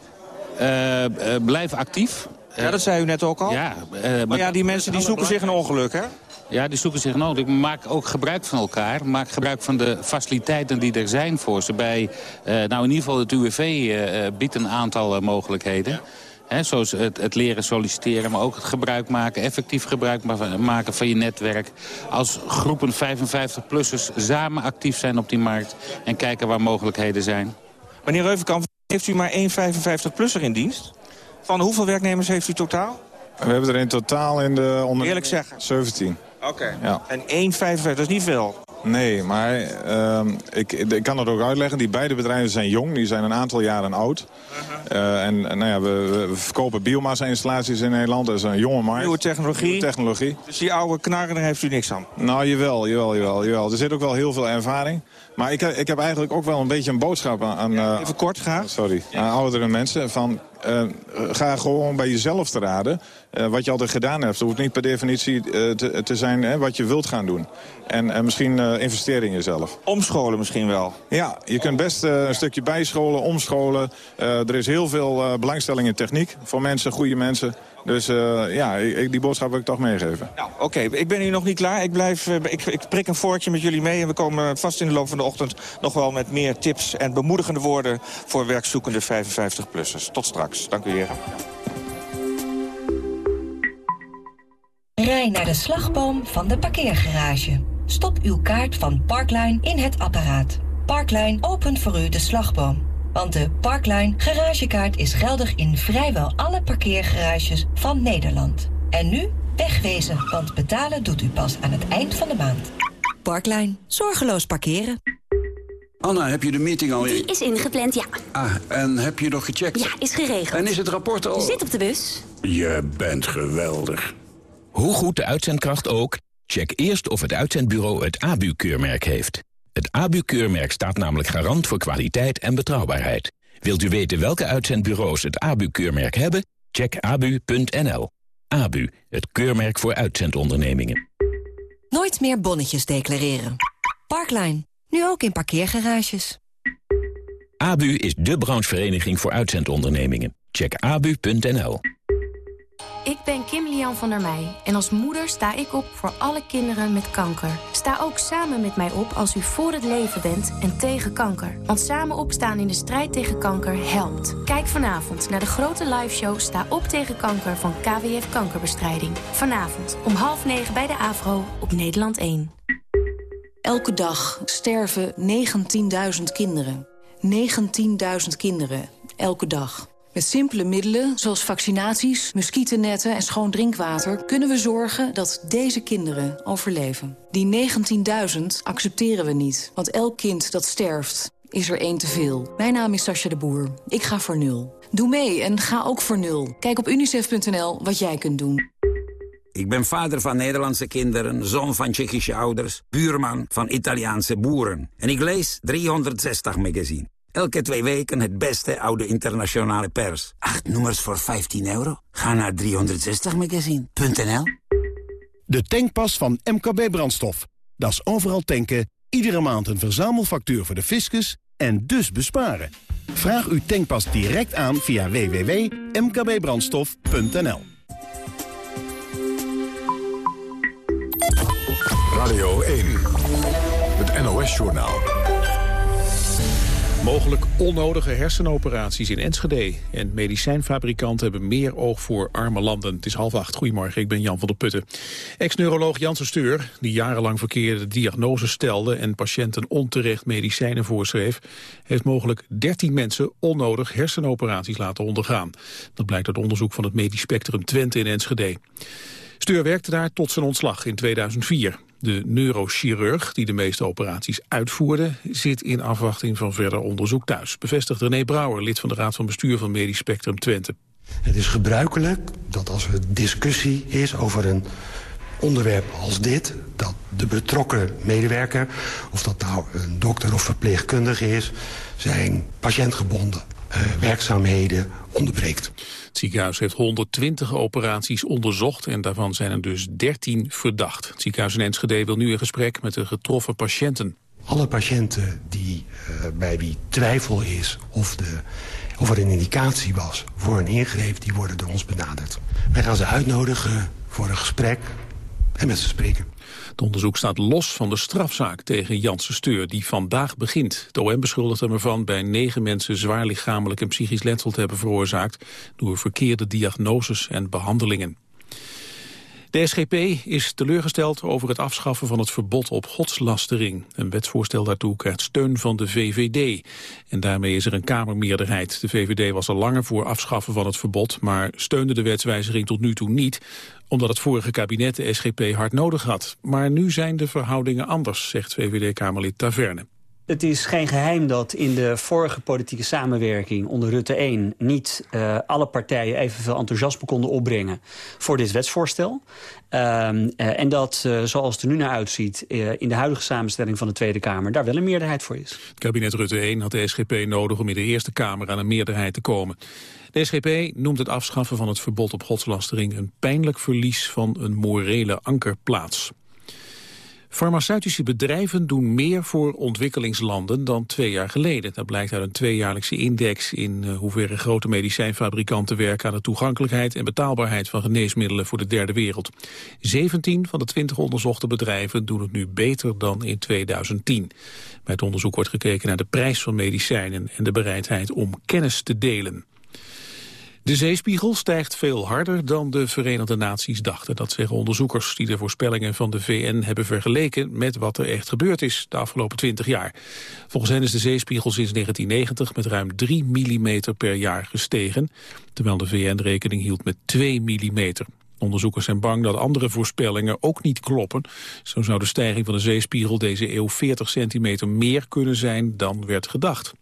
Speaker 19: blijf actief.
Speaker 18: Ja, dat zei u net ook al.
Speaker 19: Ja,
Speaker 18: maar, maar ja, die mensen die zoeken zich een ongeluk, hè?
Speaker 19: Ja, die zoeken zich nodig. Maak ook gebruik van elkaar. Maak gebruik van de faciliteiten die er zijn voor ze. Bij, uh, nou in ieder geval het UWV uh, biedt een aantal uh, mogelijkheden. He, zoals het, het, leren solliciteren, maar ook het gebruik maken, effectief gebruik maken van je netwerk. Als groepen 55-plussers samen actief zijn op die markt en kijken waar mogelijkheden zijn.
Speaker 18: Meneer Reuvenkamp, heeft u maar één 55-plusser in dienst? Van hoeveel werknemers heeft u totaal?
Speaker 19: We hebben er in totaal in de onder...
Speaker 18: Eerlijk zeggen?
Speaker 19: 17.
Speaker 18: Oké. Okay. Ja. En 1,55, dat is niet veel.
Speaker 19: Nee, maar uh, ik, ik kan het ook uitleggen. Die beide bedrijven zijn jong, die zijn een aantal jaren oud. Uh -huh. uh, en nou ja, we, we verkopen biomassa-installaties in Nederland. Dat is een jonge markt.
Speaker 18: Nieuwe technologie.
Speaker 19: Nieuwe technologie.
Speaker 18: Dus die oude knarren, daar heeft u niks aan?
Speaker 19: Nou, jawel, jawel, jawel, jawel. Er zit ook wel heel veel ervaring. Maar ik, ik heb eigenlijk ook wel een beetje een boodschap aan...
Speaker 18: Ja, even kort, graag.
Speaker 19: Sorry. Aan oudere mensen. Van, uh, ga gewoon bij jezelf te raden uh, wat je altijd gedaan hebt. Het hoeft niet per definitie uh, te, te, zijn hè, wat je wilt gaan doen. En, en misschien investeren in jezelf.
Speaker 18: Omscholen misschien wel?
Speaker 19: Ja, je kunt best een stukje bijscholen, omscholen. er is heel veel belangstelling in techniek voor mensen, goede mensen. Dus uh, ja, ik, die boodschap wil ik toch meegeven.
Speaker 18: Nou, oké. Okay. Ik ben hier nog niet klaar. Ik, blijf, uh, ik, ik prik een voortje met jullie mee. En we komen vast in de loop van de ochtend nog wel met meer tips en bemoedigende woorden... voor werkzoekende 55-plussers. Tot straks. Dank u, heren.
Speaker 20: Rij naar de slagboom van de parkeergarage. Stop uw kaart van Parkline in het apparaat. Parkline opent voor u de slagboom. Want de Parkline garagekaart is geldig in vrijwel alle parkeergarages van Nederland. En nu wegwezen, want betalen doet u pas aan het eind van de maand. Parkline. Zorgeloos parkeren.
Speaker 21: Anna, heb je de meeting al...
Speaker 22: Die is ingepland, ja.
Speaker 21: Ah, en heb je nog gecheckt?
Speaker 22: Ja, is geregeld.
Speaker 21: En is het rapport al...
Speaker 22: Zit op de bus.
Speaker 21: Je bent geweldig.
Speaker 9: Hoe goed de uitzendkracht ook, check eerst of het uitzendbureau het ABU-keurmerk heeft.
Speaker 23: Het ABU-keurmerk staat namelijk garant voor kwaliteit en betrouwbaarheid. Wilt u weten welke uitzendbureaus het ABU-keurmerk hebben? Check abu.nl. ABU, het keurmerk voor uitzendondernemingen.
Speaker 6: Nooit meer bonnetjes declareren. Parklijn, nu ook in parkeergarages.
Speaker 23: ABU is de branchevereniging voor uitzendondernemingen. Check abu.nl.
Speaker 24: Ik ben Kim Lian van der Meij en als moeder sta ik op voor alle kinderen met kanker. Sta ook samen met mij op als u voor het leven bent en tegen kanker. Want samen opstaan in de strijd tegen kanker helpt. Kijk vanavond naar de grote liveshow Sta op tegen kanker van KWF Kankerbestrijding. Vanavond om half negen bij de AVRO op Nederland 1.
Speaker 9: Elke dag sterven 19.000 kinderen. 19.000 kinderen, elke dag. Met simpele middelen, zoals vaccinaties, muggennetten en schoon drinkwater... kunnen we zorgen dat deze kinderen overleven. Die 19.000 accepteren we niet, want elk kind dat sterft is er één te veel. Mijn naam is Sascha de Boer. Ik ga voor nul. Doe mee en ga ook voor nul. Kijk op unicef.nl wat jij kunt doen.
Speaker 25: Ik ben vader van Nederlandse kinderen, zoon van Tsjechische ouders... buurman van Italiaanse boeren. En ik lees 360 magazine. Elke twee weken het beste oude internationale pers. Acht nummers voor 15 euro? Ga naar 360magazine.nl
Speaker 8: De tankpas van MKB Brandstof. Dat is overal tanken, iedere maand een verzamelfactuur voor de fiscus en dus besparen. Vraag uw tankpas direct aan via www.mkbbrandstof.nl
Speaker 1: Radio 1, het NOS-journaal.
Speaker 2: Mogelijk onnodige hersenoperaties in Enschede. En medicijnfabrikanten hebben meer oog voor arme landen. Het is half acht. Goedemorgen, ik ben Jan van der Putten. Ex-neuroloog Janssen Steur, die jarenlang verkeerde diagnoses stelde... en patiënten onterecht medicijnen voorschreef... heeft mogelijk 13 mensen onnodig hersenoperaties laten ondergaan. Dat blijkt uit onderzoek van het Medisch Spectrum Twente in Enschede. Steur werkte daar tot zijn ontslag in 2004. De neurochirurg, die de meeste operaties uitvoerde, zit in afwachting van verder onderzoek thuis. Bevestigt René Brouwer, lid van de Raad van Bestuur van Medisch Spectrum Twente.
Speaker 26: Het is gebruikelijk dat als er discussie is over een onderwerp als dit... dat de betrokken medewerker, of dat nou een dokter of verpleegkundige is... zijn patiëntgebonden werkzaamheden onderbreekt.
Speaker 2: Het ziekenhuis heeft 120 operaties onderzocht en daarvan zijn er dus 13 verdacht. Het ziekenhuis in Enschede wil nu in gesprek met de getroffen patiënten.
Speaker 26: Alle patiënten die, uh, bij wie twijfel is of, de, of er een indicatie was voor een ingreep, die worden door ons benaderd. Wij gaan ze uitnodigen voor een gesprek en met ze spreken.
Speaker 2: Het onderzoek staat los van de strafzaak tegen Janssen Steur, die vandaag begint. De OM beschuldigt hem ervan bij negen mensen zwaar lichamelijk en psychisch letsel te hebben veroorzaakt door verkeerde diagnoses en behandelingen. De SGP is teleurgesteld over het afschaffen van het verbod op godslastering. Een wetsvoorstel daartoe krijgt steun van de VVD. En daarmee is er een Kamermeerderheid. De VVD was al langer voor afschaffen van het verbod... maar steunde de wetswijziging tot nu toe niet omdat het vorige kabinet de SGP hard nodig had. Maar nu zijn de verhoudingen anders, zegt VVD-Kamerlid Taverne.
Speaker 27: Het is geen geheim dat in de vorige politieke samenwerking onder Rutte 1... niet uh, alle partijen evenveel enthousiasme konden opbrengen voor dit wetsvoorstel. Uh, uh, en dat, zoals het er nu naar uitziet, in de huidige samenstelling van de Tweede Kamer... daar wel een meerderheid voor is.
Speaker 2: Kabinet Rutte 1 had de SGP nodig om in de Eerste Kamer aan een meerderheid te komen. De SGP noemt het afschaffen van het verbod op godslastering... een pijnlijk verlies van een morele ankerplaats. Farmaceutische bedrijven doen meer voor ontwikkelingslanden dan twee jaar geleden. Dat blijkt uit een tweejaarlijkse index in uh, hoeverre grote medicijnfabrikanten werken aan de toegankelijkheid en betaalbaarheid van geneesmiddelen voor de derde wereld. 17 van de 20 onderzochte bedrijven doen het nu beter dan in 2010. Bij het onderzoek wordt gekeken naar de prijs van medicijnen en de bereidheid om kennis te delen. De zeespiegel stijgt veel harder dan de Verenigde Naties dachten. Dat zeggen onderzoekers die de voorspellingen van de VN hebben vergeleken met wat er echt gebeurd is de afgelopen 20 jaar. Volgens hen is de zeespiegel sinds 1990 met ruim 3 mm per jaar gestegen, terwijl de VN rekening hield met 2 mm. Onderzoekers zijn bang dat andere voorspellingen ook niet kloppen. Zo zou de stijging van de zeespiegel deze eeuw 40 centimeter meer kunnen zijn dan werd gedacht.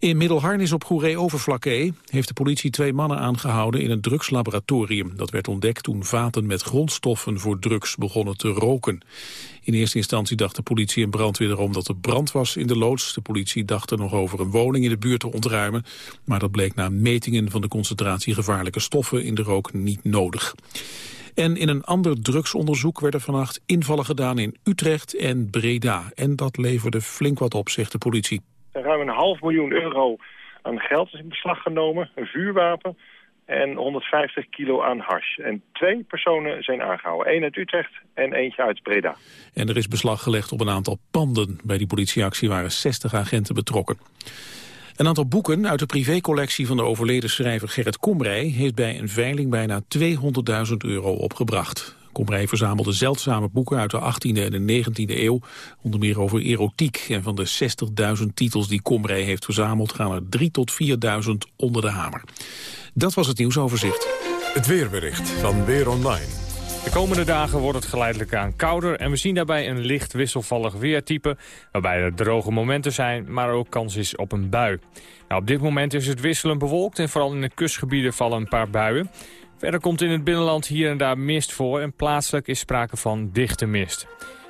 Speaker 2: In Middelharnis op Goeree-Overflakkee heeft de politie twee mannen aangehouden in een drugslaboratorium. Dat werd ontdekt toen vaten met grondstoffen voor drugs begonnen te roken. In eerste instantie dacht de politie en brandweer erom dat er brand was in de loods. De politie dacht er nog over een woning in de buurt te ontruimen. Maar dat bleek na metingen van de concentratie gevaarlijke stoffen in de rook niet nodig. En in een ander drugsonderzoek werden vannacht invallen gedaan in Utrecht en Breda. En dat leverde flink wat op, zegt de politie.
Speaker 28: Ruim een half miljoen euro aan geld is in beslag genomen, een vuurwapen en 150 kilo aan hash. En twee personen zijn aangehouden. Eén uit Utrecht en eentje uit Breda.
Speaker 2: En er is beslag gelegd op een aantal panden. Bij die politieactie waren 60 agenten betrokken. Een aantal boeken uit de privécollectie van de overleden schrijver Gerrit Komrij... heeft bij een veiling bijna 200.000 euro opgebracht. Komrij verzamelde zeldzame boeken uit de 18e en de 19e eeuw, onder meer over erotiek. En van de 60.000 titels die Komrij heeft verzameld gaan er 3 tot 4.000 onder de hamer. Dat was het nieuwsoverzicht.
Speaker 1: Het weerbericht van Weer Online.
Speaker 29: De komende dagen wordt het geleidelijk aan kouder en we zien daarbij een licht wisselvallig weertype, waarbij er droge momenten zijn, maar ook kans is op een bui. Nou, op dit moment is het wisselend bewolkt en vooral in de kustgebieden vallen een paar buien. Verder komt in het binnenland hier en daar mist voor en plaatselijk is sprake van dichte mist.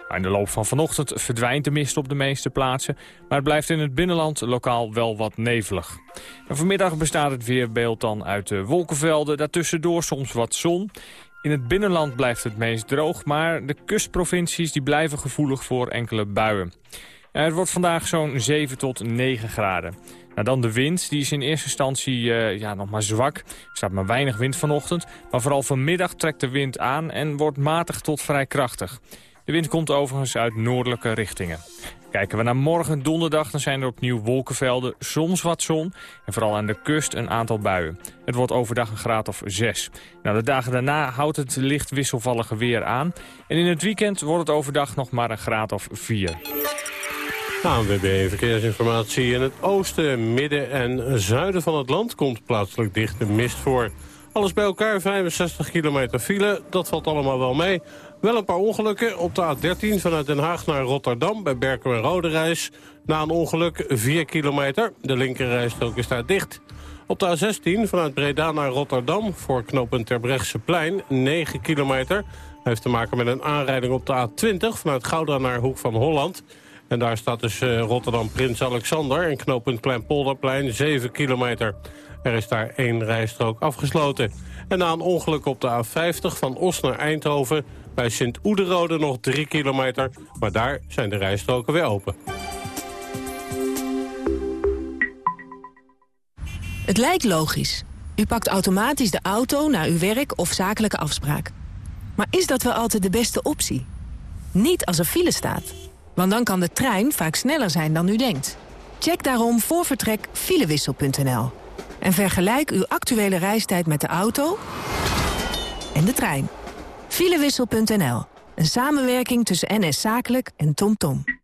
Speaker 29: In de loop van vanochtend verdwijnt de mist op de meeste plaatsen... maar het blijft in het binnenland lokaal wel wat nevelig. Vanmiddag bestaat het weerbeeld dan uit de wolkenvelden... daartussendoor soms wat zon. In het binnenland blijft het meest droog... maar de kustprovincies die blijven gevoelig voor enkele buien. Het wordt vandaag zo'n 7 tot 9 graden. Nou, dan de wind, die is in eerste instantie uh, ja, nog maar zwak. Er staat maar weinig wind vanochtend. Maar vooral vanmiddag trekt de wind aan en wordt matig tot vrij krachtig. De wind komt overigens uit noordelijke richtingen. Kijken we naar morgen donderdag, dan zijn er opnieuw wolkenvelden, soms wat zon... en vooral aan de kust een aantal buien. Het wordt overdag een graad of 6. Nou, de dagen daarna houdt het licht wisselvallige weer aan... en in het weekend wordt het overdag nog maar een graad of 4.
Speaker 3: ANWB Verkeersinformatie. In het oosten, midden en zuiden van het land komt plaatselijk dichte mist voor. Alles bij elkaar 65 kilometer file, dat valt allemaal wel mee. Wel een paar ongelukken op de A13 vanuit Den Haag naar Rotterdam... bij Berkel en Roderijs. Na een ongeluk 4 kilometer. De linkerrijstrook is daar dicht. Op de A16 vanuit Breda naar Rotterdam... voor knooppunt Terbrechtseplein 9 kilometer. Heeft te maken met een aanrijding op de A20... vanuit Gouda naar Hoek van Holland... En daar staat dus uh, Rotterdam Prins Alexander en knooppunt Kleinpolderplein 7 kilometer. Er is daar één rijstrook afgesloten. En na een ongeluk op de A50 van Os naar Eindhoven... bij Sint-Oederode nog 3 kilometer. Maar daar zijn de rijstroken weer open.
Speaker 5: Het lijkt logisch. U pakt automatisch de auto naar uw werk of zakelijke afspraak. Maar is dat wel altijd de beste optie? Niet als er file staat. Want dan kan de trein vaak sneller zijn dan u denkt. Check daarom voor vertrek filewissel.nl. En vergelijk uw actuele reistijd met de auto en de trein. Filewissel.nl. Een samenwerking tussen NS Zakelijk en TomTom. Tom.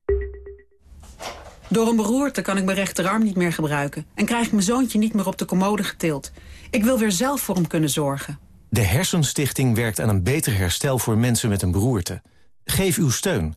Speaker 30: Door een beroerte kan ik mijn rechterarm niet meer gebruiken... en krijg ik mijn zoontje niet meer op de commode getild. Ik wil weer zelf voor hem kunnen zorgen.
Speaker 31: De Hersenstichting werkt aan een beter herstel voor mensen met een beroerte. Geef uw steun.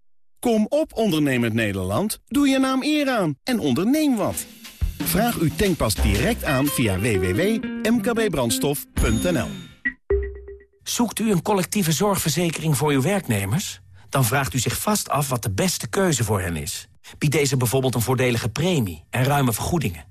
Speaker 8: Kom op, ondernemend Nederland. Doe je naam eer aan en onderneem wat. Vraag uw tankpas direct aan via www.mkbbrandstof.nl.
Speaker 32: Zoekt u een collectieve zorgverzekering voor uw werknemers? Dan vraagt u zich vast af wat de beste keuze voor hen is. Biedt deze bijvoorbeeld een voordelige premie en ruime vergoedingen?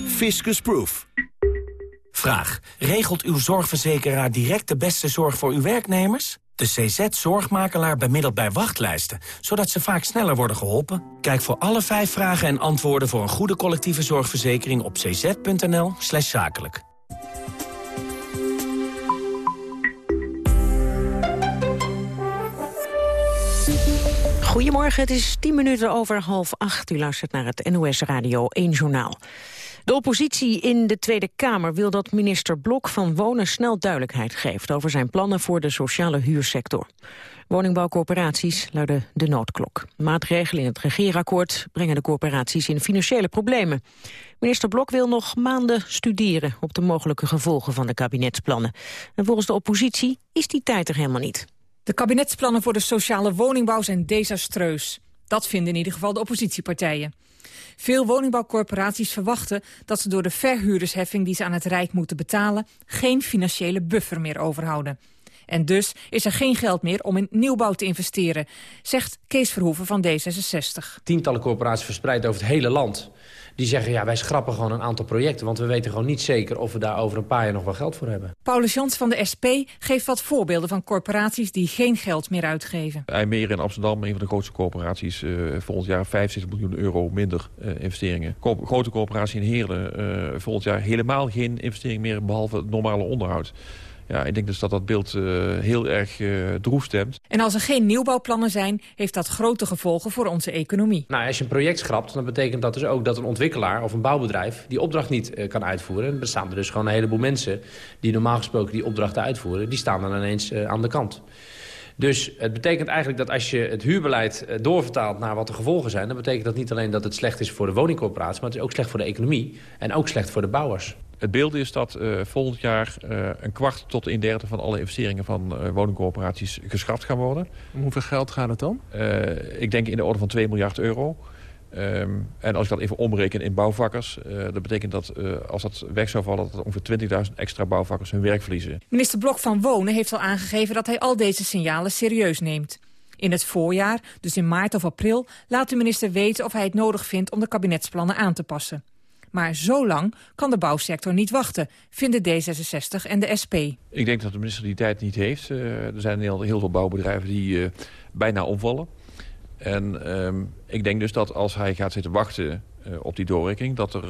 Speaker 8: Fiscus Proof.
Speaker 32: Vraag. Regelt uw zorgverzekeraar direct de beste zorg voor uw werknemers? De CZ-zorgmakelaar bemiddelt bij wachtlijsten, zodat ze vaak sneller worden geholpen. Kijk voor alle vijf vragen en antwoorden voor een goede collectieve zorgverzekering op cz.nl slash zakelijk.
Speaker 10: Goedemorgen, het is 10 minuten over half acht. U luistert naar het NOS Radio 1 Journaal. De oppositie in de Tweede Kamer wil dat minister Blok van Wonen snel duidelijkheid geeft over zijn plannen voor de sociale huursector. Woningbouwcorporaties luiden de noodklok. Maatregelen in het regeerakkoord brengen de corporaties in financiële problemen. Minister Blok wil nog maanden studeren op de mogelijke gevolgen van de kabinetsplannen. En volgens de oppositie is die tijd er helemaal niet.
Speaker 33: De kabinetsplannen voor de sociale woningbouw zijn desastreus. Dat vinden in ieder geval de oppositiepartijen. Veel woningbouwcorporaties verwachten dat ze door de verhuurdersheffing die ze aan het Rijk moeten betalen geen financiële buffer meer overhouden. En dus is er geen geld meer om in nieuwbouw te investeren, zegt Kees Verhoeven van D66.
Speaker 34: Tientallen corporaties verspreid over het hele land die zeggen... ja, wij schrappen gewoon een aantal projecten... want we weten gewoon niet zeker of we daar over een paar jaar nog wel geld voor hebben.
Speaker 33: Paulus Jans van de SP geeft wat voorbeelden van corporaties... die geen geld meer uitgeven.
Speaker 35: IJmeer in Amsterdam, een van de grootste corporaties... Uh, volgend jaar 65 miljoen euro minder uh, investeringen. Co grote corporatie in Heerlen, uh, volgend jaar helemaal geen investering meer... behalve het normale onderhoud. Ja, ik denk dus dat dat beeld uh, heel erg uh, droef stemt.
Speaker 33: En als er geen nieuwbouwplannen zijn, heeft dat grote gevolgen voor onze economie.
Speaker 34: Nou, als je een project schrapt, dan betekent dat dus ook dat een ontwikkelaar of een bouwbedrijf die opdracht niet uh, kan uitvoeren. En er bestaan er dus gewoon een heleboel mensen die normaal gesproken die opdrachten uitvoeren, die staan dan ineens aan de kant. Dus het betekent eigenlijk dat als je het huurbeleid doorvertaalt naar wat de gevolgen zijn... dan betekent dat niet alleen dat het slecht is voor de woningcorporatie... maar het is ook slecht voor de economie en ook slecht voor de bouwers.
Speaker 35: Het beeld is dat uh, volgend jaar uh, een kwart tot een derde van alle investeringen van uh, woningcorporaties geschrapt gaan worden.
Speaker 36: Om hoeveel geld gaat het dan?
Speaker 35: ik denk in de orde van 2 miljard euro. Um, en als ik dat even omreken in bouwvakkers... dat betekent dat als dat weg zou vallen... dat ongeveer 20.000 extra bouwvakkers hun werk verliezen.
Speaker 33: Minister Blok van Wonen heeft al aangegeven dat hij al deze signalen serieus neemt. In het voorjaar, dus in maart of april, laat de minister weten of hij het nodig vindt om de kabinetsplannen aan te passen. Maar zo lang kan de bouwsector niet wachten, vinden D66 en de SP.
Speaker 35: Ik denk dat de minister die tijd niet heeft. Uh, er zijn heel, heel, veel bouwbedrijven die uh, bijna omvallen. En uh, ik denk dus dat als hij gaat zitten wachten uh, op die doorrekening... dat er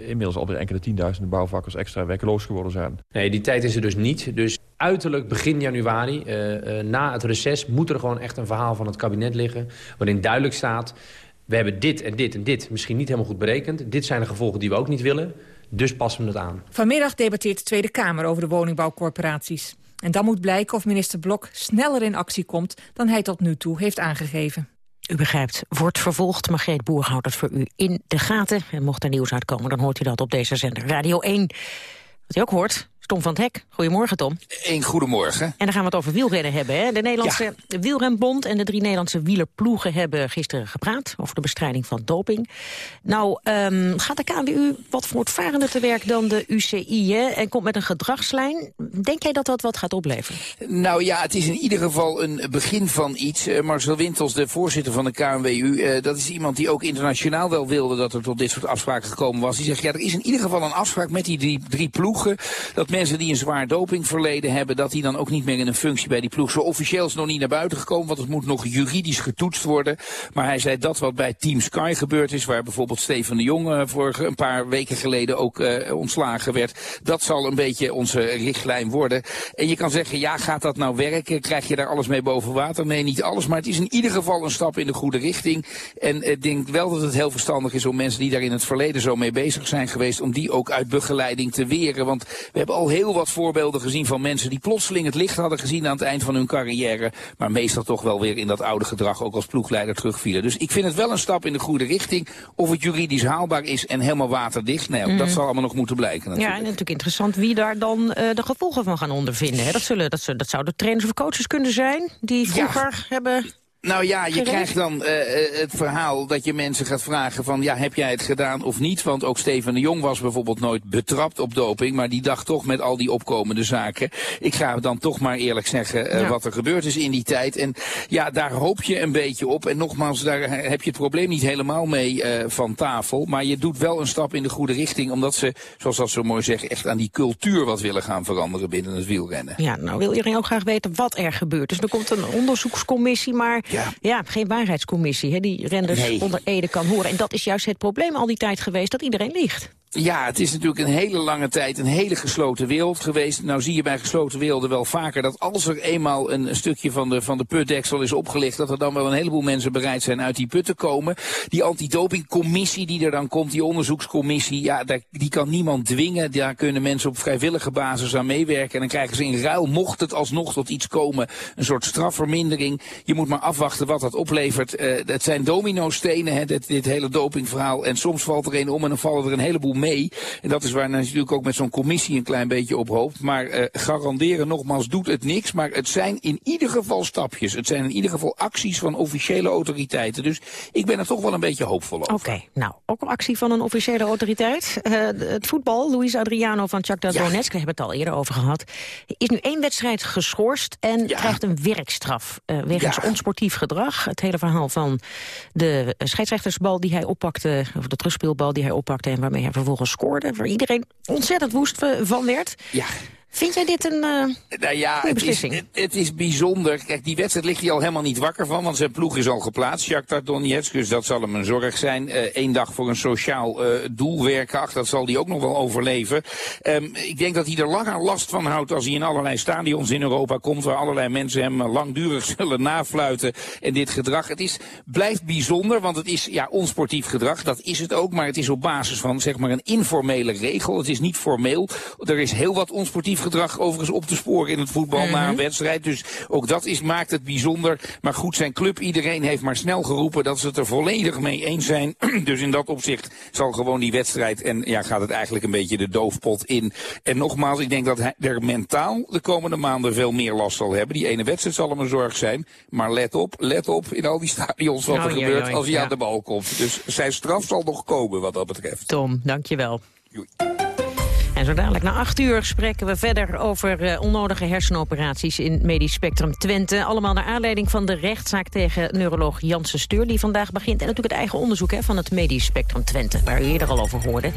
Speaker 35: inmiddels alweer enkele tienduizenden bouwvakkers extra werkeloos geworden zijn.
Speaker 34: Nee, die tijd is er dus niet. Dus uiterlijk begin januari, na het reces... moet er gewoon echt een verhaal van het kabinet liggen... waarin duidelijk staat we hebben dit en dit en dit misschien niet helemaal goed berekend. Dit zijn de gevolgen die we ook niet willen. Dus passen we het aan.
Speaker 33: Vanmiddag debatteert de Tweede Kamer over de woningbouwcorporaties. En dan moet blijken of minister Blok sneller in actie komt... dan hij tot nu toe heeft aangegeven.
Speaker 10: U begrijpt, wordt vervolgd. Margreet Boer houdt het voor u in de gaten. En mocht er nieuws uitkomen, dan hoort u dat op deze zender. Radio 1. Wat u ook hoort, Tom van het Hek. Goedemorgen, Tom.
Speaker 37: Een goedemorgen.
Speaker 10: En dan gaan we het over wielrennen hebben. Hè? De Nederlandse ja. wielrenbond en de drie Nederlandse wielerploegen... hebben gisteren gepraat over de bestrijding van doping. Nou, um, gaat de KNWU wat voortvarender te werk dan de UCI... Hè? en komt met een gedragslijn. Denk jij dat dat wat gaat opleveren?
Speaker 37: Nou ja, het is in ieder geval een begin van iets. Uh, Marcel Wintels, de voorzitter van de KNWU... Uh, dat is iemand die ook internationaal wel wilde... dat er tot dit soort afspraken gekomen was. Die zegt, ja, er is in ieder geval een afspraak met die drie, drie ploegen... dat mensen die een zwaar dopingverleden hebben, dat die dan ook niet meer in een functie bij die ploeg. Zo officieel is nog niet naar buiten gekomen, want het moet nog juridisch getoetst worden. Maar hij zei dat wat bij Team Sky gebeurd is, waar bijvoorbeeld Steven de Jong uh, vorige een paar weken geleden ook uh, ontslagen werd. Dat zal een beetje onze richtlijn worden. En je kan zeggen, ja, gaat dat nou werken? Krijg je daar alles mee boven water? Nee, niet alles, maar het is in ieder geval een stap in de goede richting. En ik denk wel dat het heel verstandig is om mensen die daar in het verleden zo mee bezig zijn geweest, om die ook uit begeleiding te weren. Want we hebben al heel wat voorbeelden gezien van mensen die plotseling het licht hadden gezien aan het eind van hun carrière. Maar meestal toch wel weer in dat oude gedrag ook als ploegleider terugvielen. Dus ik vind het wel een stap in de goede richting. Of het juridisch haalbaar is en helemaal waterdicht. Nee, mm. dat zal allemaal nog moeten blijken natuurlijk.
Speaker 10: Ja, en natuurlijk interessant wie daar dan uh, de gevolgen van gaan ondervinden. Hè? Dat, zullen, dat, dat zouden trainers of coaches kunnen zijn die vroeger ja. hebben
Speaker 37: Nou ja, je krijgt dan uh, het verhaal dat je mensen gaat vragen van... ja, heb jij het gedaan of niet? Want ook Steven de Jong was bijvoorbeeld nooit betrapt op doping... maar die dacht toch met al die opkomende zaken... ik ga dan toch maar eerlijk zeggen uh, wat er gebeurd is in die tijd. En ja, daar hoop je een beetje op. En nogmaals, daar heb je het probleem niet helemaal mee uh, van tafel. Maar je doet wel een stap in de goede richting... omdat ze, zoals dat zo mooi zeggen, echt aan die cultuur wat willen gaan veranderen binnen het wielrennen.
Speaker 10: Ja, nou wil iedereen ook graag weten wat er gebeurt. Dus er komt een onderzoekscommissie, maar... Ja, ja geen waarheidscommissie hè, die renders onder Ede kan horen. En dat is juist het probleem al die tijd geweest, dat iedereen liegt.
Speaker 37: Ja, het is natuurlijk een hele lange tijd een hele gesloten wereld geweest. Nou zie je bij gesloten werelden wel vaker dat als er eenmaal een, stukje van de, van de putdeksel is opgelicht... dat er dan wel een heleboel mensen bereid zijn uit die put te komen. Die antidopingcommissie die er dan komt, die onderzoekscommissie... ja, die kan niemand dwingen. Daar kunnen mensen op vrijwillige basis aan meewerken. En dan krijgen ze in ruil, mocht het alsnog tot iets komen... een soort strafvermindering. Je moet maar afwachten wat dat oplevert. Uh, het zijn domino-stenen, hè, dit, dit hele dopingverhaal. En soms valt er een om en dan vallen er een heleboel mee. En dat is waar natuurlijk ook met zo'n commissie een klein beetje op hoopt. Maar uh, garanderen nogmaals doet het niks. Maar het zijn in ieder geval stapjes. Het zijn in ieder geval acties van officiële autoriteiten. Dus ik ben er toch wel een beetje hoopvol over.
Speaker 10: Oké, nou, ook een actie van een officiële autoriteit. Uh, het voetbal, Luis Adriano van Shakhtar ja. Donetsk, we hebben het al eerder over gehad, is nu één wedstrijd geschorst en ja. krijgt een werkstraf uh, wegens ja. onsportief gedrag. Het hele verhaal van de scheidsrechtersbal die hij oppakte, of de terugspeelbal die hij oppakte en waarmee hij vervolgens vervolgens waar iedereen ontzettend woest van werd.
Speaker 37: Ja.
Speaker 10: Vind jij dit een uh,
Speaker 37: nou ja, het is, het, het, is bijzonder. Kijk, die wedstrijd ligt hij al helemaal niet wakker van, want zijn ploeg is al geplaatst, Shakhtar Donetsk, dus dat zal hem een zorg zijn. Eén uh, dag voor een sociaal uh, doel werken, ach, dat zal hij ook nog wel overleven. Um, ik denk dat hij er langer last van houdt als hij in allerlei stadions in Europa komt, waar allerlei mensen hem langdurig zullen nafluiten. En dit gedrag, het is, blijft bijzonder, want het is ja, onsportief gedrag, dat is het ook, maar het is op basis van zeg maar een informele regel. Het is niet formeel. Er is heel wat onsportief gedrag overigens op te sporen in het voetbal mm -hmm. na een wedstrijd. Dus ook dat is, maakt het bijzonder. Maar goed, zijn club, iedereen heeft maar snel geroepen dat ze het er volledig mee eens zijn. dus in dat opzicht zal gewoon die wedstrijd en ja, gaat het eigenlijk een beetje de doofpot in. En nogmaals, ik denk dat hij er mentaal de komende maanden veel meer last zal hebben. Die ene wedstrijd zal hem een zorg zijn. Maar let op, let op in al die stadions wat er gebeurt als hij ja. aan de bal komt. Dus zijn straf zal nog komen wat dat betreft.
Speaker 10: Tom, dankjewel. Joei. En zo dadelijk na acht uur spreken we verder over uh, onnodige hersenoperaties in Medisch Spectrum Twente. Allemaal naar aanleiding van de rechtszaak tegen neuroloog Janssen Steur die vandaag begint. En natuurlijk het eigen onderzoek hè, van het Medisch Spectrum Twente, waar u eerder al over hoorde.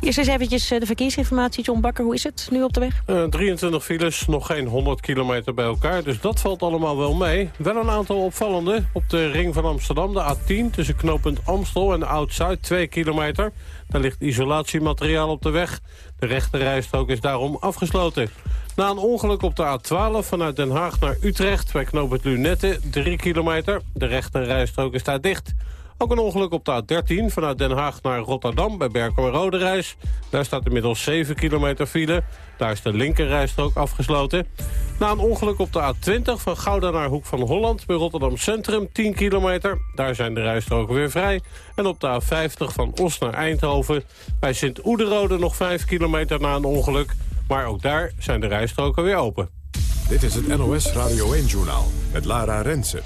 Speaker 10: Eerst eens eventjes uh, de verkeersinformatie. John Bakker, hoe is het nu op de weg?
Speaker 3: Uh, 23 files, nog geen 100 kilometer bij elkaar, dus dat valt allemaal wel mee. Wel een aantal opvallende op de ring van Amsterdam, de A10... tussen knooppunt Amstel en Oud-Zuid, 2 kilometer... Daar ligt isolatiemateriaal op de weg. De rechterrijstrook is daarom afgesloten. Na een ongeluk op de A12 vanuit Den Haag naar Utrecht... bij knoop het Lunette, 3 kilometer. De rechterrijstrook is daar dicht. Ook een ongeluk op de A13 vanuit Den Haag naar Rotterdam bij Berkel en Roderijs. Daar staat inmiddels 7 kilometer file. Daar is de linkerrijstrook afgesloten. Na een ongeluk op de A20 van Gouda naar Hoek van Holland... bij Rotterdam Centrum, 10 kilometer. Daar zijn de rijstroken weer vrij. En op de A50 van Os naar Eindhoven... bij Sint-Oederode nog 5 kilometer na een ongeluk. Maar ook daar zijn de rijstroken weer open.
Speaker 1: Dit is het NOS Radio 1-journaal met Lara Rensen.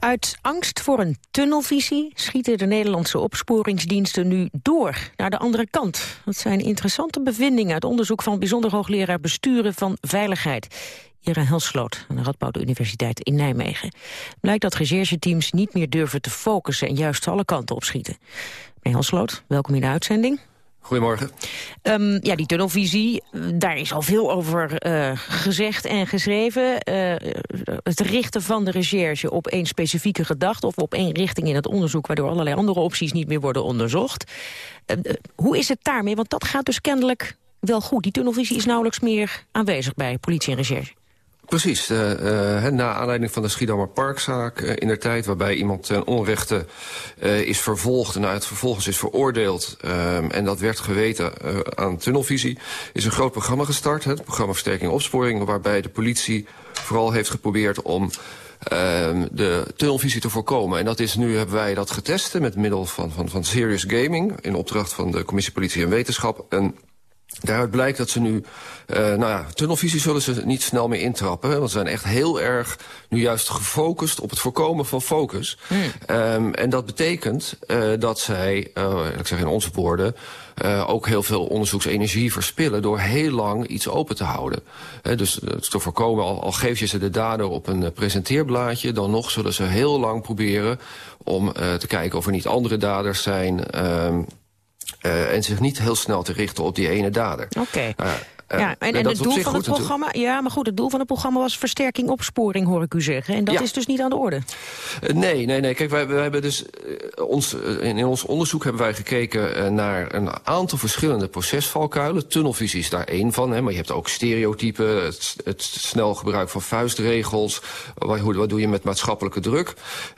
Speaker 10: Uit angst voor een tunnelvisie schieten de Nederlandse opsporingsdiensten nu door naar de andere kant. Dat zijn interessante bevindingen uit onderzoek van bijzonder hoogleraar besturen van veiligheid. Ira Helsloot aan de Radboud Universiteit in Nijmegen. Blijkt dat rechercheteams niet meer durven te focussen en juist alle kanten opschieten. Meneer Helsloot, welkom in de uitzending.
Speaker 38: Goedemorgen.
Speaker 10: Um, ja, die tunnelvisie, daar is al veel over uh, gezegd en geschreven. Uh, het richten van de recherche op één specifieke gedachte... of op één richting in het onderzoek... waardoor allerlei andere opties niet meer worden onderzocht. Uh, hoe is het daarmee? Want dat gaat dus kennelijk wel goed. Die tunnelvisie is nauwelijks meer aanwezig bij politie en recherche.
Speaker 38: Precies, uh, uh, na aanleiding van de Schiedammer Parkzaak uh, in der tijd... waarbij iemand ten onrechte is vervolgd en uit vervolgens is veroordeeld... en dat werd geweten aan tunnelvisie... is een groot programma gestart, het programma Versterking Opsporing... waarbij de politie vooral heeft geprobeerd om... de tunnelvisie te voorkomen. En dat is nu hebben wij dat getest met middel van, van, van Serious Gaming... in opdracht van de Commissie Politie en Wetenschap... En Daaruit blijkt dat ze nu, uh, nou ja, tunnelvisie zullen ze niet snel meer intrappen. Want ze zijn echt heel erg nu juist gefocust op het voorkomen van focus. Hmm. Um, en dat betekent uh, dat zij, uh, ik zeg in onze woorden, ook heel veel onderzoeksenergie verspillen door heel lang iets open te houden. Uh, dus te voorkomen, al, al geef je ze de dader op een presenteerblaadje, dan nog zullen ze heel lang proberen om te kijken of er niet andere daders zijn. Um, uh, en zich niet heel snel te richten op die ene dader.
Speaker 10: Oké. Okay. Uh, ja, en, en het doel van het programma, ja, maar goed, het doel van het programma was versterking opsporing, hoor ik u zeggen. En dat ja. is dus niet aan de orde.
Speaker 38: Uh, nee, nee, nee. Kijk, wij, wij hebben dus uh, ons, in, in, ons onderzoek hebben wij gekeken naar een aantal verschillende procesvalkuilen. Tunnelvisie is daar één van, hè, maar je hebt ook stereotypen, het, het snel gebruik van vuistregels. Wat, wat doe je met maatschappelijke druk?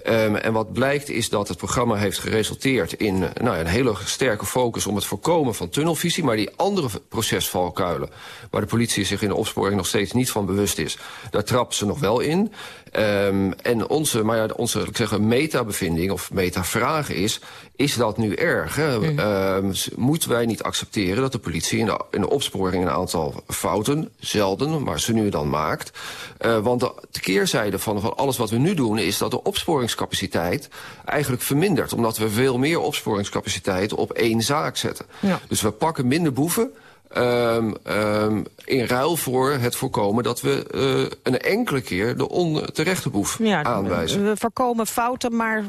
Speaker 38: Um, en wat blijkt is dat het programma heeft geresulteerd in nou, een hele sterke focus om het voorkomen van tunnelvisie, maar die andere procesvalkuilen waar de politie zich in de opsporing nog steeds niet van bewust is. Daar trappen ze nog wel in. Um, en onze, maar ja, onze ik zeggen, meta-bevinding of meta-vraag is... is dat nu erg? Hè? Mm. Um, moeten wij niet accepteren dat de politie in de, in de opsporing... een aantal fouten, zelden, maar ze nu dan maakt? Uh, want de, de keerzijde van, van alles wat we nu doen... is dat de opsporingscapaciteit eigenlijk vermindert. Omdat we veel meer opsporingscapaciteit op één zaak zetten. Ja. Dus we pakken minder boeven... Um, um, in ruil voor het voorkomen dat we uh, een enkele keer de onterechte boef ja, aanwijzen.
Speaker 10: We voorkomen fouten, maar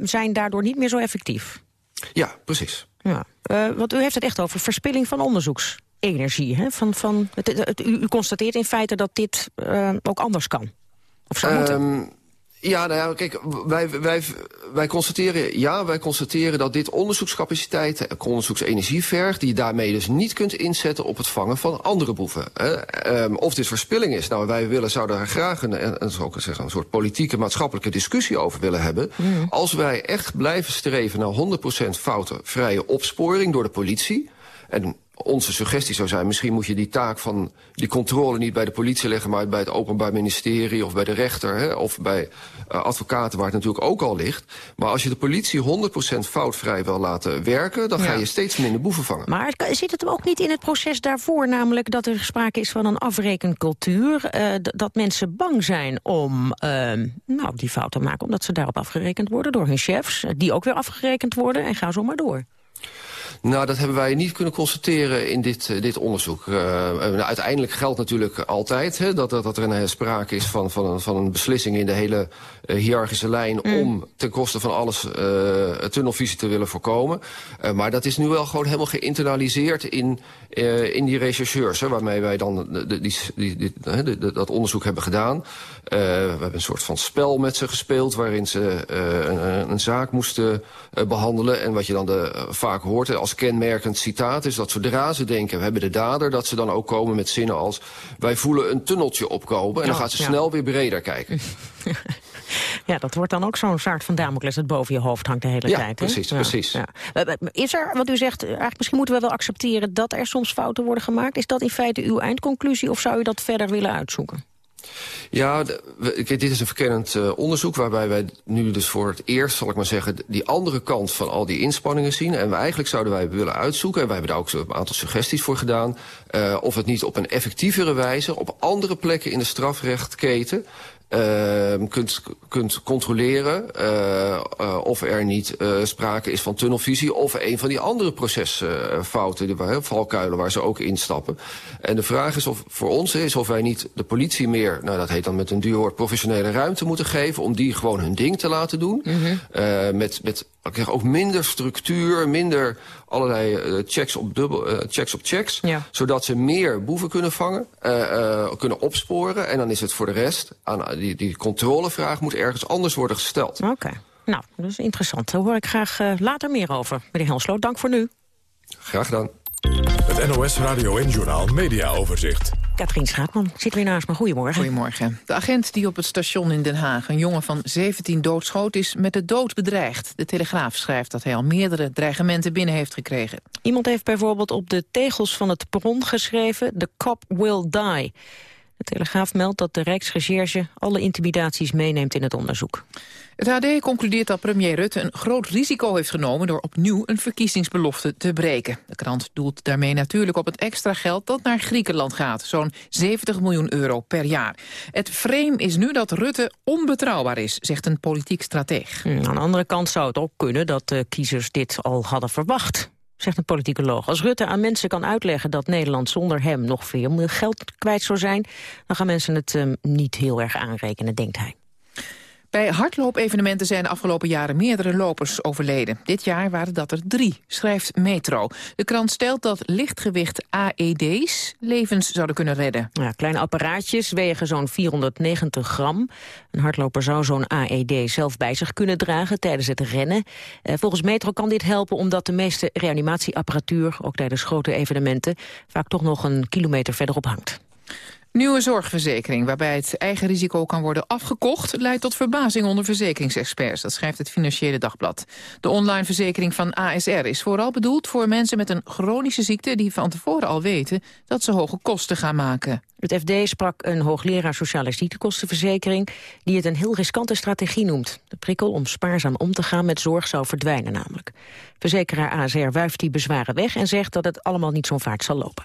Speaker 10: zijn daardoor niet meer zo effectief.
Speaker 38: Ja, precies.
Speaker 10: Ja. Uh, want u heeft het echt over verspilling van onderzoeksenergie. Hè? Van, van, het, u, u, constateert in feite dat dit uh, ook anders kan. Of zou moeten.
Speaker 38: Ja, nou ja, kijk, wij, wij, wij constateren, ja, wij constateren dat dit onderzoekscapaciteit, onderzoeksenergie vergt, die je daarmee dus niet kunt inzetten op het vangen van andere boeven. Um, of dit verspilling is, nou, wij willen, zouden daar graag een, een, een, zeggen, een soort politieke, maatschappelijke discussie over willen hebben. Mm. Als wij echt blijven streven naar 100% foutenvrije opsporing door de politie, en onze suggestie zou zijn... misschien moet je die taak van die controle niet bij de politie leggen... maar bij het Openbaar Ministerie of bij de rechter... Hè, of bij uh, advocaten waar het natuurlijk ook al ligt. Maar als je de politie 100% foutvrij wil laten werken... dan ja. ga je steeds minder boeven vangen.
Speaker 10: Maar zit het ook niet in het proces daarvoor... namelijk dat er sprake is van een afrekencultuur... Uh, dat mensen bang zijn om uh, nou, die fout te maken... omdat ze daarop afgerekend worden door hun chefs... die ook weer afgerekend worden en ga zo maar door.
Speaker 38: Nou, dat hebben wij niet kunnen constateren in dit, uh, dit onderzoek. Uh, uh, uiteindelijk geldt natuurlijk altijd hè, dat, dat, dat er een sprake is van, van, een, van een beslissing in de hele hiërarchische lijn... Mm. om ten koste van alles tunnelvisie te willen voorkomen. maar dat is nu wel gewoon helemaal geïnternaliseerd in, in die rechercheurs... Hè, waarmee wij dan die, die, die, die dat onderzoek hebben gedaan. we hebben een soort van spel met ze gespeeld... waarin ze een, een, zaak moesten behandelen. En wat je dan de, vaak hoort als kenmerkend citaat is dat zodra ze denken... we hebben de dader, dat ze dan ook komen met zinnen als... wij voelen een tunneltje opkomen en dan gaat ze ja. snel weer breder kijken.
Speaker 10: Ja, dat wordt dan ook zo'n zaart van Damocles dat boven je hoofd hangt de hele
Speaker 38: ja,
Speaker 10: tijd.
Speaker 38: Precies,
Speaker 10: hè?
Speaker 38: precies.
Speaker 10: Ja. Is er, wat u zegt, eigenlijk misschien moeten we wel accepteren dat er soms fouten worden gemaakt. Is dat in feite uw eindconclusie of zou u dat verder willen uitzoeken?
Speaker 38: Ja, dit is een verkennend uh, onderzoek waarbij wij nu dus voor het eerst, zal ik maar zeggen, die andere kant van al die inspanningen zien. En eigenlijk zouden wij willen uitzoeken, en wij hebben daar ook een aantal suggesties voor gedaan, uh, of het niet op een effectievere wijze op andere plekken in de strafrechtketen kunt, kunt controleren uh, uh, of er niet sprake is van tunnelvisie... of een van die andere procesfouten, de valkuilen waar ze ook instappen. En de vraag is of voor ons is of wij niet de politie meer... nou dat heet dan met een duur woord professionele ruimte moeten geven... om die gewoon hun ding te laten doen. Mm -hmm. met, met ik zeg, ook minder structuur, minder allerlei uh, checks op dubbel, uh, checks op checks, ja. zodat ze meer boeven kunnen vangen, uh, kunnen opsporen. En dan is het voor de rest, aan die, die controlevraag moet ergens anders worden gesteld.
Speaker 10: Oké, okay. nou, dat is interessant. Daar hoor ik graag later meer over. Meneer Helsloot, dank voor nu.
Speaker 38: Graag gedaan.
Speaker 1: Het NOS Radio en Journaal Media Overzicht.
Speaker 10: Katrien Schaapman zit weer naast me. Goedemorgen.
Speaker 39: Goedemorgen. De agent die op het station in Den Haag een jongen van 17 doodschoot... is met de dood bedreigd. De Telegraaf schrijft dat hij al meerdere dreigementen binnen heeft gekregen.
Speaker 10: Iemand heeft bijvoorbeeld op de tegels van het perron geschreven... The cop will die. De Telegraaf meldt dat de Rijksrecherche alle intimidaties meeneemt in het onderzoek.
Speaker 39: Het AD concludeert dat premier Rutte een groot risico heeft genomen... door opnieuw een verkiezingsbelofte te breken. De krant doelt daarmee natuurlijk op het extra geld dat naar Griekenland gaat. Zo'n 70 miljoen euro per jaar. Het frame is nu dat Rutte onbetrouwbaar is, zegt een politiek strateeg.
Speaker 10: Hm, aan de andere kant zou het ook kunnen dat de kiezers dit al hadden verwacht zegt een politicoloog. Als Rutte aan mensen kan uitleggen dat Nederland zonder hem nog veel meer geld kwijt zou zijn, dan gaan mensen het um, niet heel erg aanrekenen, denkt hij.
Speaker 39: Bij hardloopevenementen zijn de afgelopen jaren meerdere lopers overleden. Dit jaar waren dat er drie, schrijft Metro. De krant stelt dat lichtgewicht AED's levens zouden kunnen redden.
Speaker 10: Ja, kleine apparaatjes wegen zo'n 490 gram. Een hardloper zou zo'n AED zelf bij zich kunnen dragen tijdens het rennen. Eh, volgens Metro kan dit helpen omdat de meeste reanimatieapparatuur... ook tijdens grote evenementen vaak toch nog een kilometer verderop hangt.
Speaker 39: Nieuwe zorgverzekering waarbij het eigen risico kan worden afgekocht... leidt tot verbazing onder verzekeringsexperts. Dat schrijft het Financiële Dagblad. De online verzekering van ASR is vooral bedoeld voor mensen met een chronische ziekte... die van tevoren al weten dat ze hoge kosten gaan maken.
Speaker 10: Het FD sprak een hoogleraar sociale ziektekostenverzekering... die het een heel riskante strategie noemt. De prikkel om spaarzaam om te gaan met zorg zou verdwijnen namelijk. Verzekeraar ASR wuift die bezwaren weg en zegt dat het allemaal niet zo'n vaart zal lopen.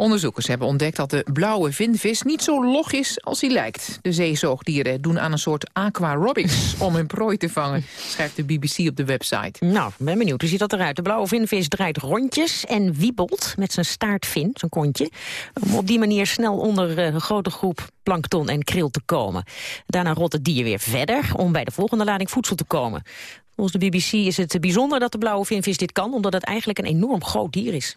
Speaker 39: Onderzoekers hebben ontdekt dat de blauwe vinvis niet zo log is als hij lijkt. De zeezoogdieren doen aan een soort aquarobics om hun prooi te vangen, schrijft de BBC op de website.
Speaker 10: Nou, ben benieuwd. Hoe ziet dat eruit? De blauwe vinvis draait rondjes en wiebelt met zijn staartvin, zijn kontje, om op die manier snel onder eh, een grote groep plankton en kril te komen. Daarna rolt het dier weer verder om bij de volgende lading voedsel te komen. Volgens de BBC is het bijzonder dat de blauwe vinvis dit kan, omdat het eigenlijk een enorm groot dier is.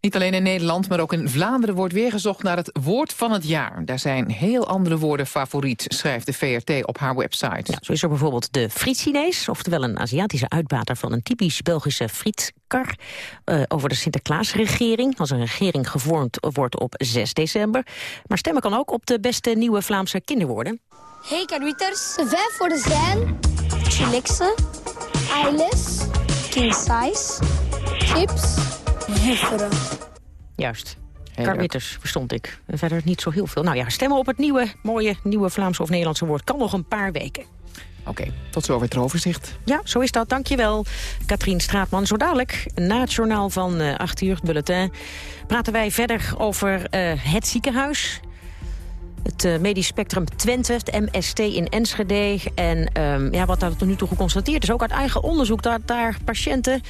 Speaker 39: Niet alleen in Nederland, maar ook in Vlaanderen wordt weer gezocht naar het woord van het jaar. Daar zijn heel andere woorden favoriet, schrijft de VRT op haar website.
Speaker 10: zo is er bijvoorbeeld de friet-Chinees, oftewel een Aziatische uitbater van een typisch Belgische frietkar. Uh, over de Sinterklaasregering, als een regering gevormd wordt op 6 december. Maar stemmen kan ook op de beste nieuwe Vlaamse kinderwoorden.
Speaker 40: Hey Karwieters, vijf voor de zijn, chilikse, eyeless, king size, chips...
Speaker 10: Juist. Karwitters, verstond ik. Verder niet zo heel veel. Nou ja, stemmen op het nieuwe, mooie, nieuwe Vlaamse of Nederlandse woord... kan nog een paar weken.
Speaker 39: Oké, tot zover het overzicht.
Speaker 10: Ja, zo is dat. Dankjewel, Katrien Straatman. Zo dadelijk, na het journaal van uh, 8 uur, het bulletin... praten wij verder over uh, het ziekenhuis... Het uh, medisch spectrum Twente, het MST in Enschede. En um, ja, wat daar tot nu toe geconstateerd is, ook uit eigen onderzoek... dat daar patiënten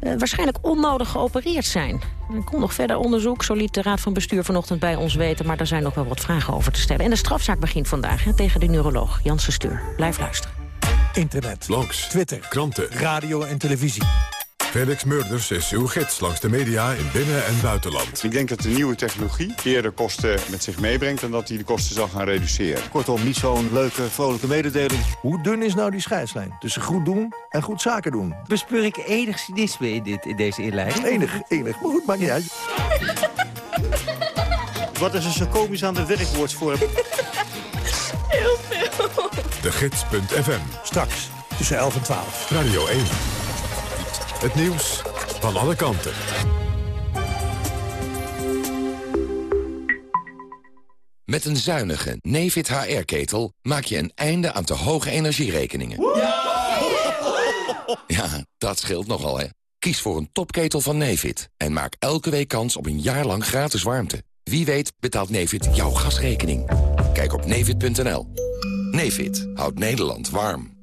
Speaker 10: uh, waarschijnlijk onnodig geopereerd zijn. Er komt nog verder onderzoek, zo liet de Raad van Bestuur vanochtend bij ons weten... maar daar zijn nog wel wat vragen over te stellen. En de strafzaak begint vandaag hè, tegen de neuroloog Janssen Steur. Blijf luisteren.
Speaker 1: Internet, blogs, Twitter, kranten, radio en televisie. Felix Murders is uw gids langs de media in binnen- en buitenland.
Speaker 41: Ik denk dat de nieuwe technologie eerder kosten met zich meebrengt... en dat die de kosten zal gaan reduceren.
Speaker 42: Kortom, niet zo'n leuke, vrolijke mededeling. Hoe dun is nou die scheidslijn tussen goed doen en goed zaken doen?
Speaker 43: Bespeur ik enig cynisme in, dit, in deze inleiding?
Speaker 42: Enig, enig. Maar goed, maakt niet uit.
Speaker 43: Wat is er zo komisch aan de werkwoordsvorm?
Speaker 1: Heel veel. De Gids.fm.
Speaker 42: Straks, tussen 11 en 12.
Speaker 1: Radio 1. Het nieuws van alle kanten.
Speaker 44: Met een zuinige Nefit HR-ketel maak je een einde aan te hoge energierekeningen. Ja, dat scheelt nogal, hè. Kies voor een topketel van Nefit en maak elke week kans op een jaar lang gratis warmte. Wie weet betaalt Nefit jouw gasrekening. Kijk op nefit.nl. Nefit houdt Nederland warm.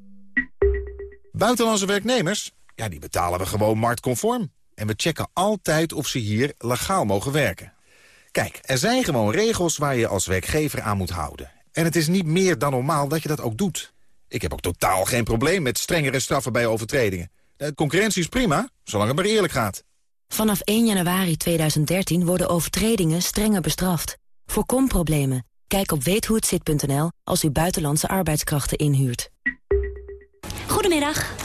Speaker 45: Buitenlandse werknemers? Ja, die betalen we gewoon marktconform. En we checken altijd of ze hier legaal mogen werken. Kijk, er zijn gewoon regels waar je als werkgever aan moet houden. En het is niet meer dan normaal dat je dat ook doet. Ik heb ook totaal geen probleem met strengere straffen bij overtredingen. De concurrentie is prima, zolang het maar eerlijk gaat.
Speaker 6: Vanaf 1 januari 2013 worden overtredingen strenger bestraft. Voorkom problemen. Kijk op weethohetzit.nl als u buitenlandse arbeidskrachten inhuurt.
Speaker 46: Goedemiddag.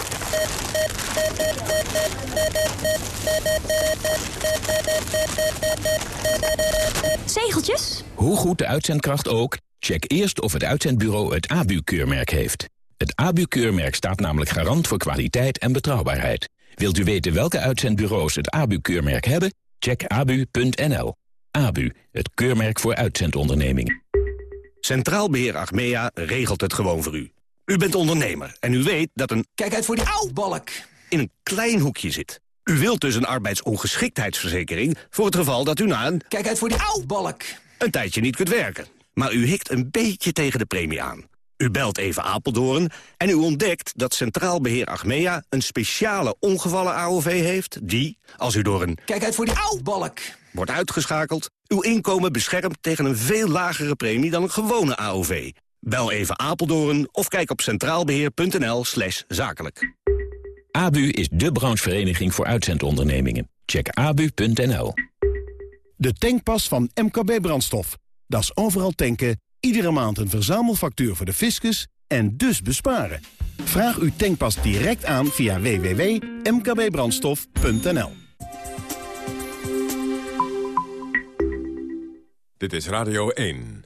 Speaker 46: Zegeltjes?
Speaker 23: Hoe goed de uitzendkracht ook, check eerst of het uitzendbureau het ABU-keurmerk heeft. Het ABU-keurmerk staat namelijk garant voor kwaliteit en betrouwbaarheid. Wilt u weten welke uitzendbureaus het ABU-keurmerk hebben? Check abu.nl. ABU, het keurmerk voor uitzendondernemingen.
Speaker 47: Centraal Beheer Achmea regelt het gewoon voor u. U bent ondernemer en u weet dat een... Kijk uit voor die balk In een klein hoekje zit. U wilt dus een arbeidsongeschiktheidsverzekering... voor het geval dat u na een... Kijk uit voor die balk Een tijdje niet kunt werken. Maar u hikt een beetje tegen de premie aan. U belt even Apeldoorn en u ontdekt dat Centraal Beheer Achmea... een speciale ongevallen AOV heeft die, als u door een... Kijk uit voor die balk wordt uitgeschakeld... uw inkomen beschermt tegen een veel lagere premie dan een gewone AOV. Bel even Apeldoorn of kijk op centraalbeheer.nl zakelijk.
Speaker 23: ABU is de branchevereniging voor uitzendondernemingen. Check abu.nl.
Speaker 8: De tankpas van MKB Brandstof. Dat is overal tanken, iedere maand een verzamelfactuur voor de fiscus en dus besparen. Vraag uw tankpas direct aan via www.mkbbrandstof.nl.
Speaker 1: Dit is Radio 1.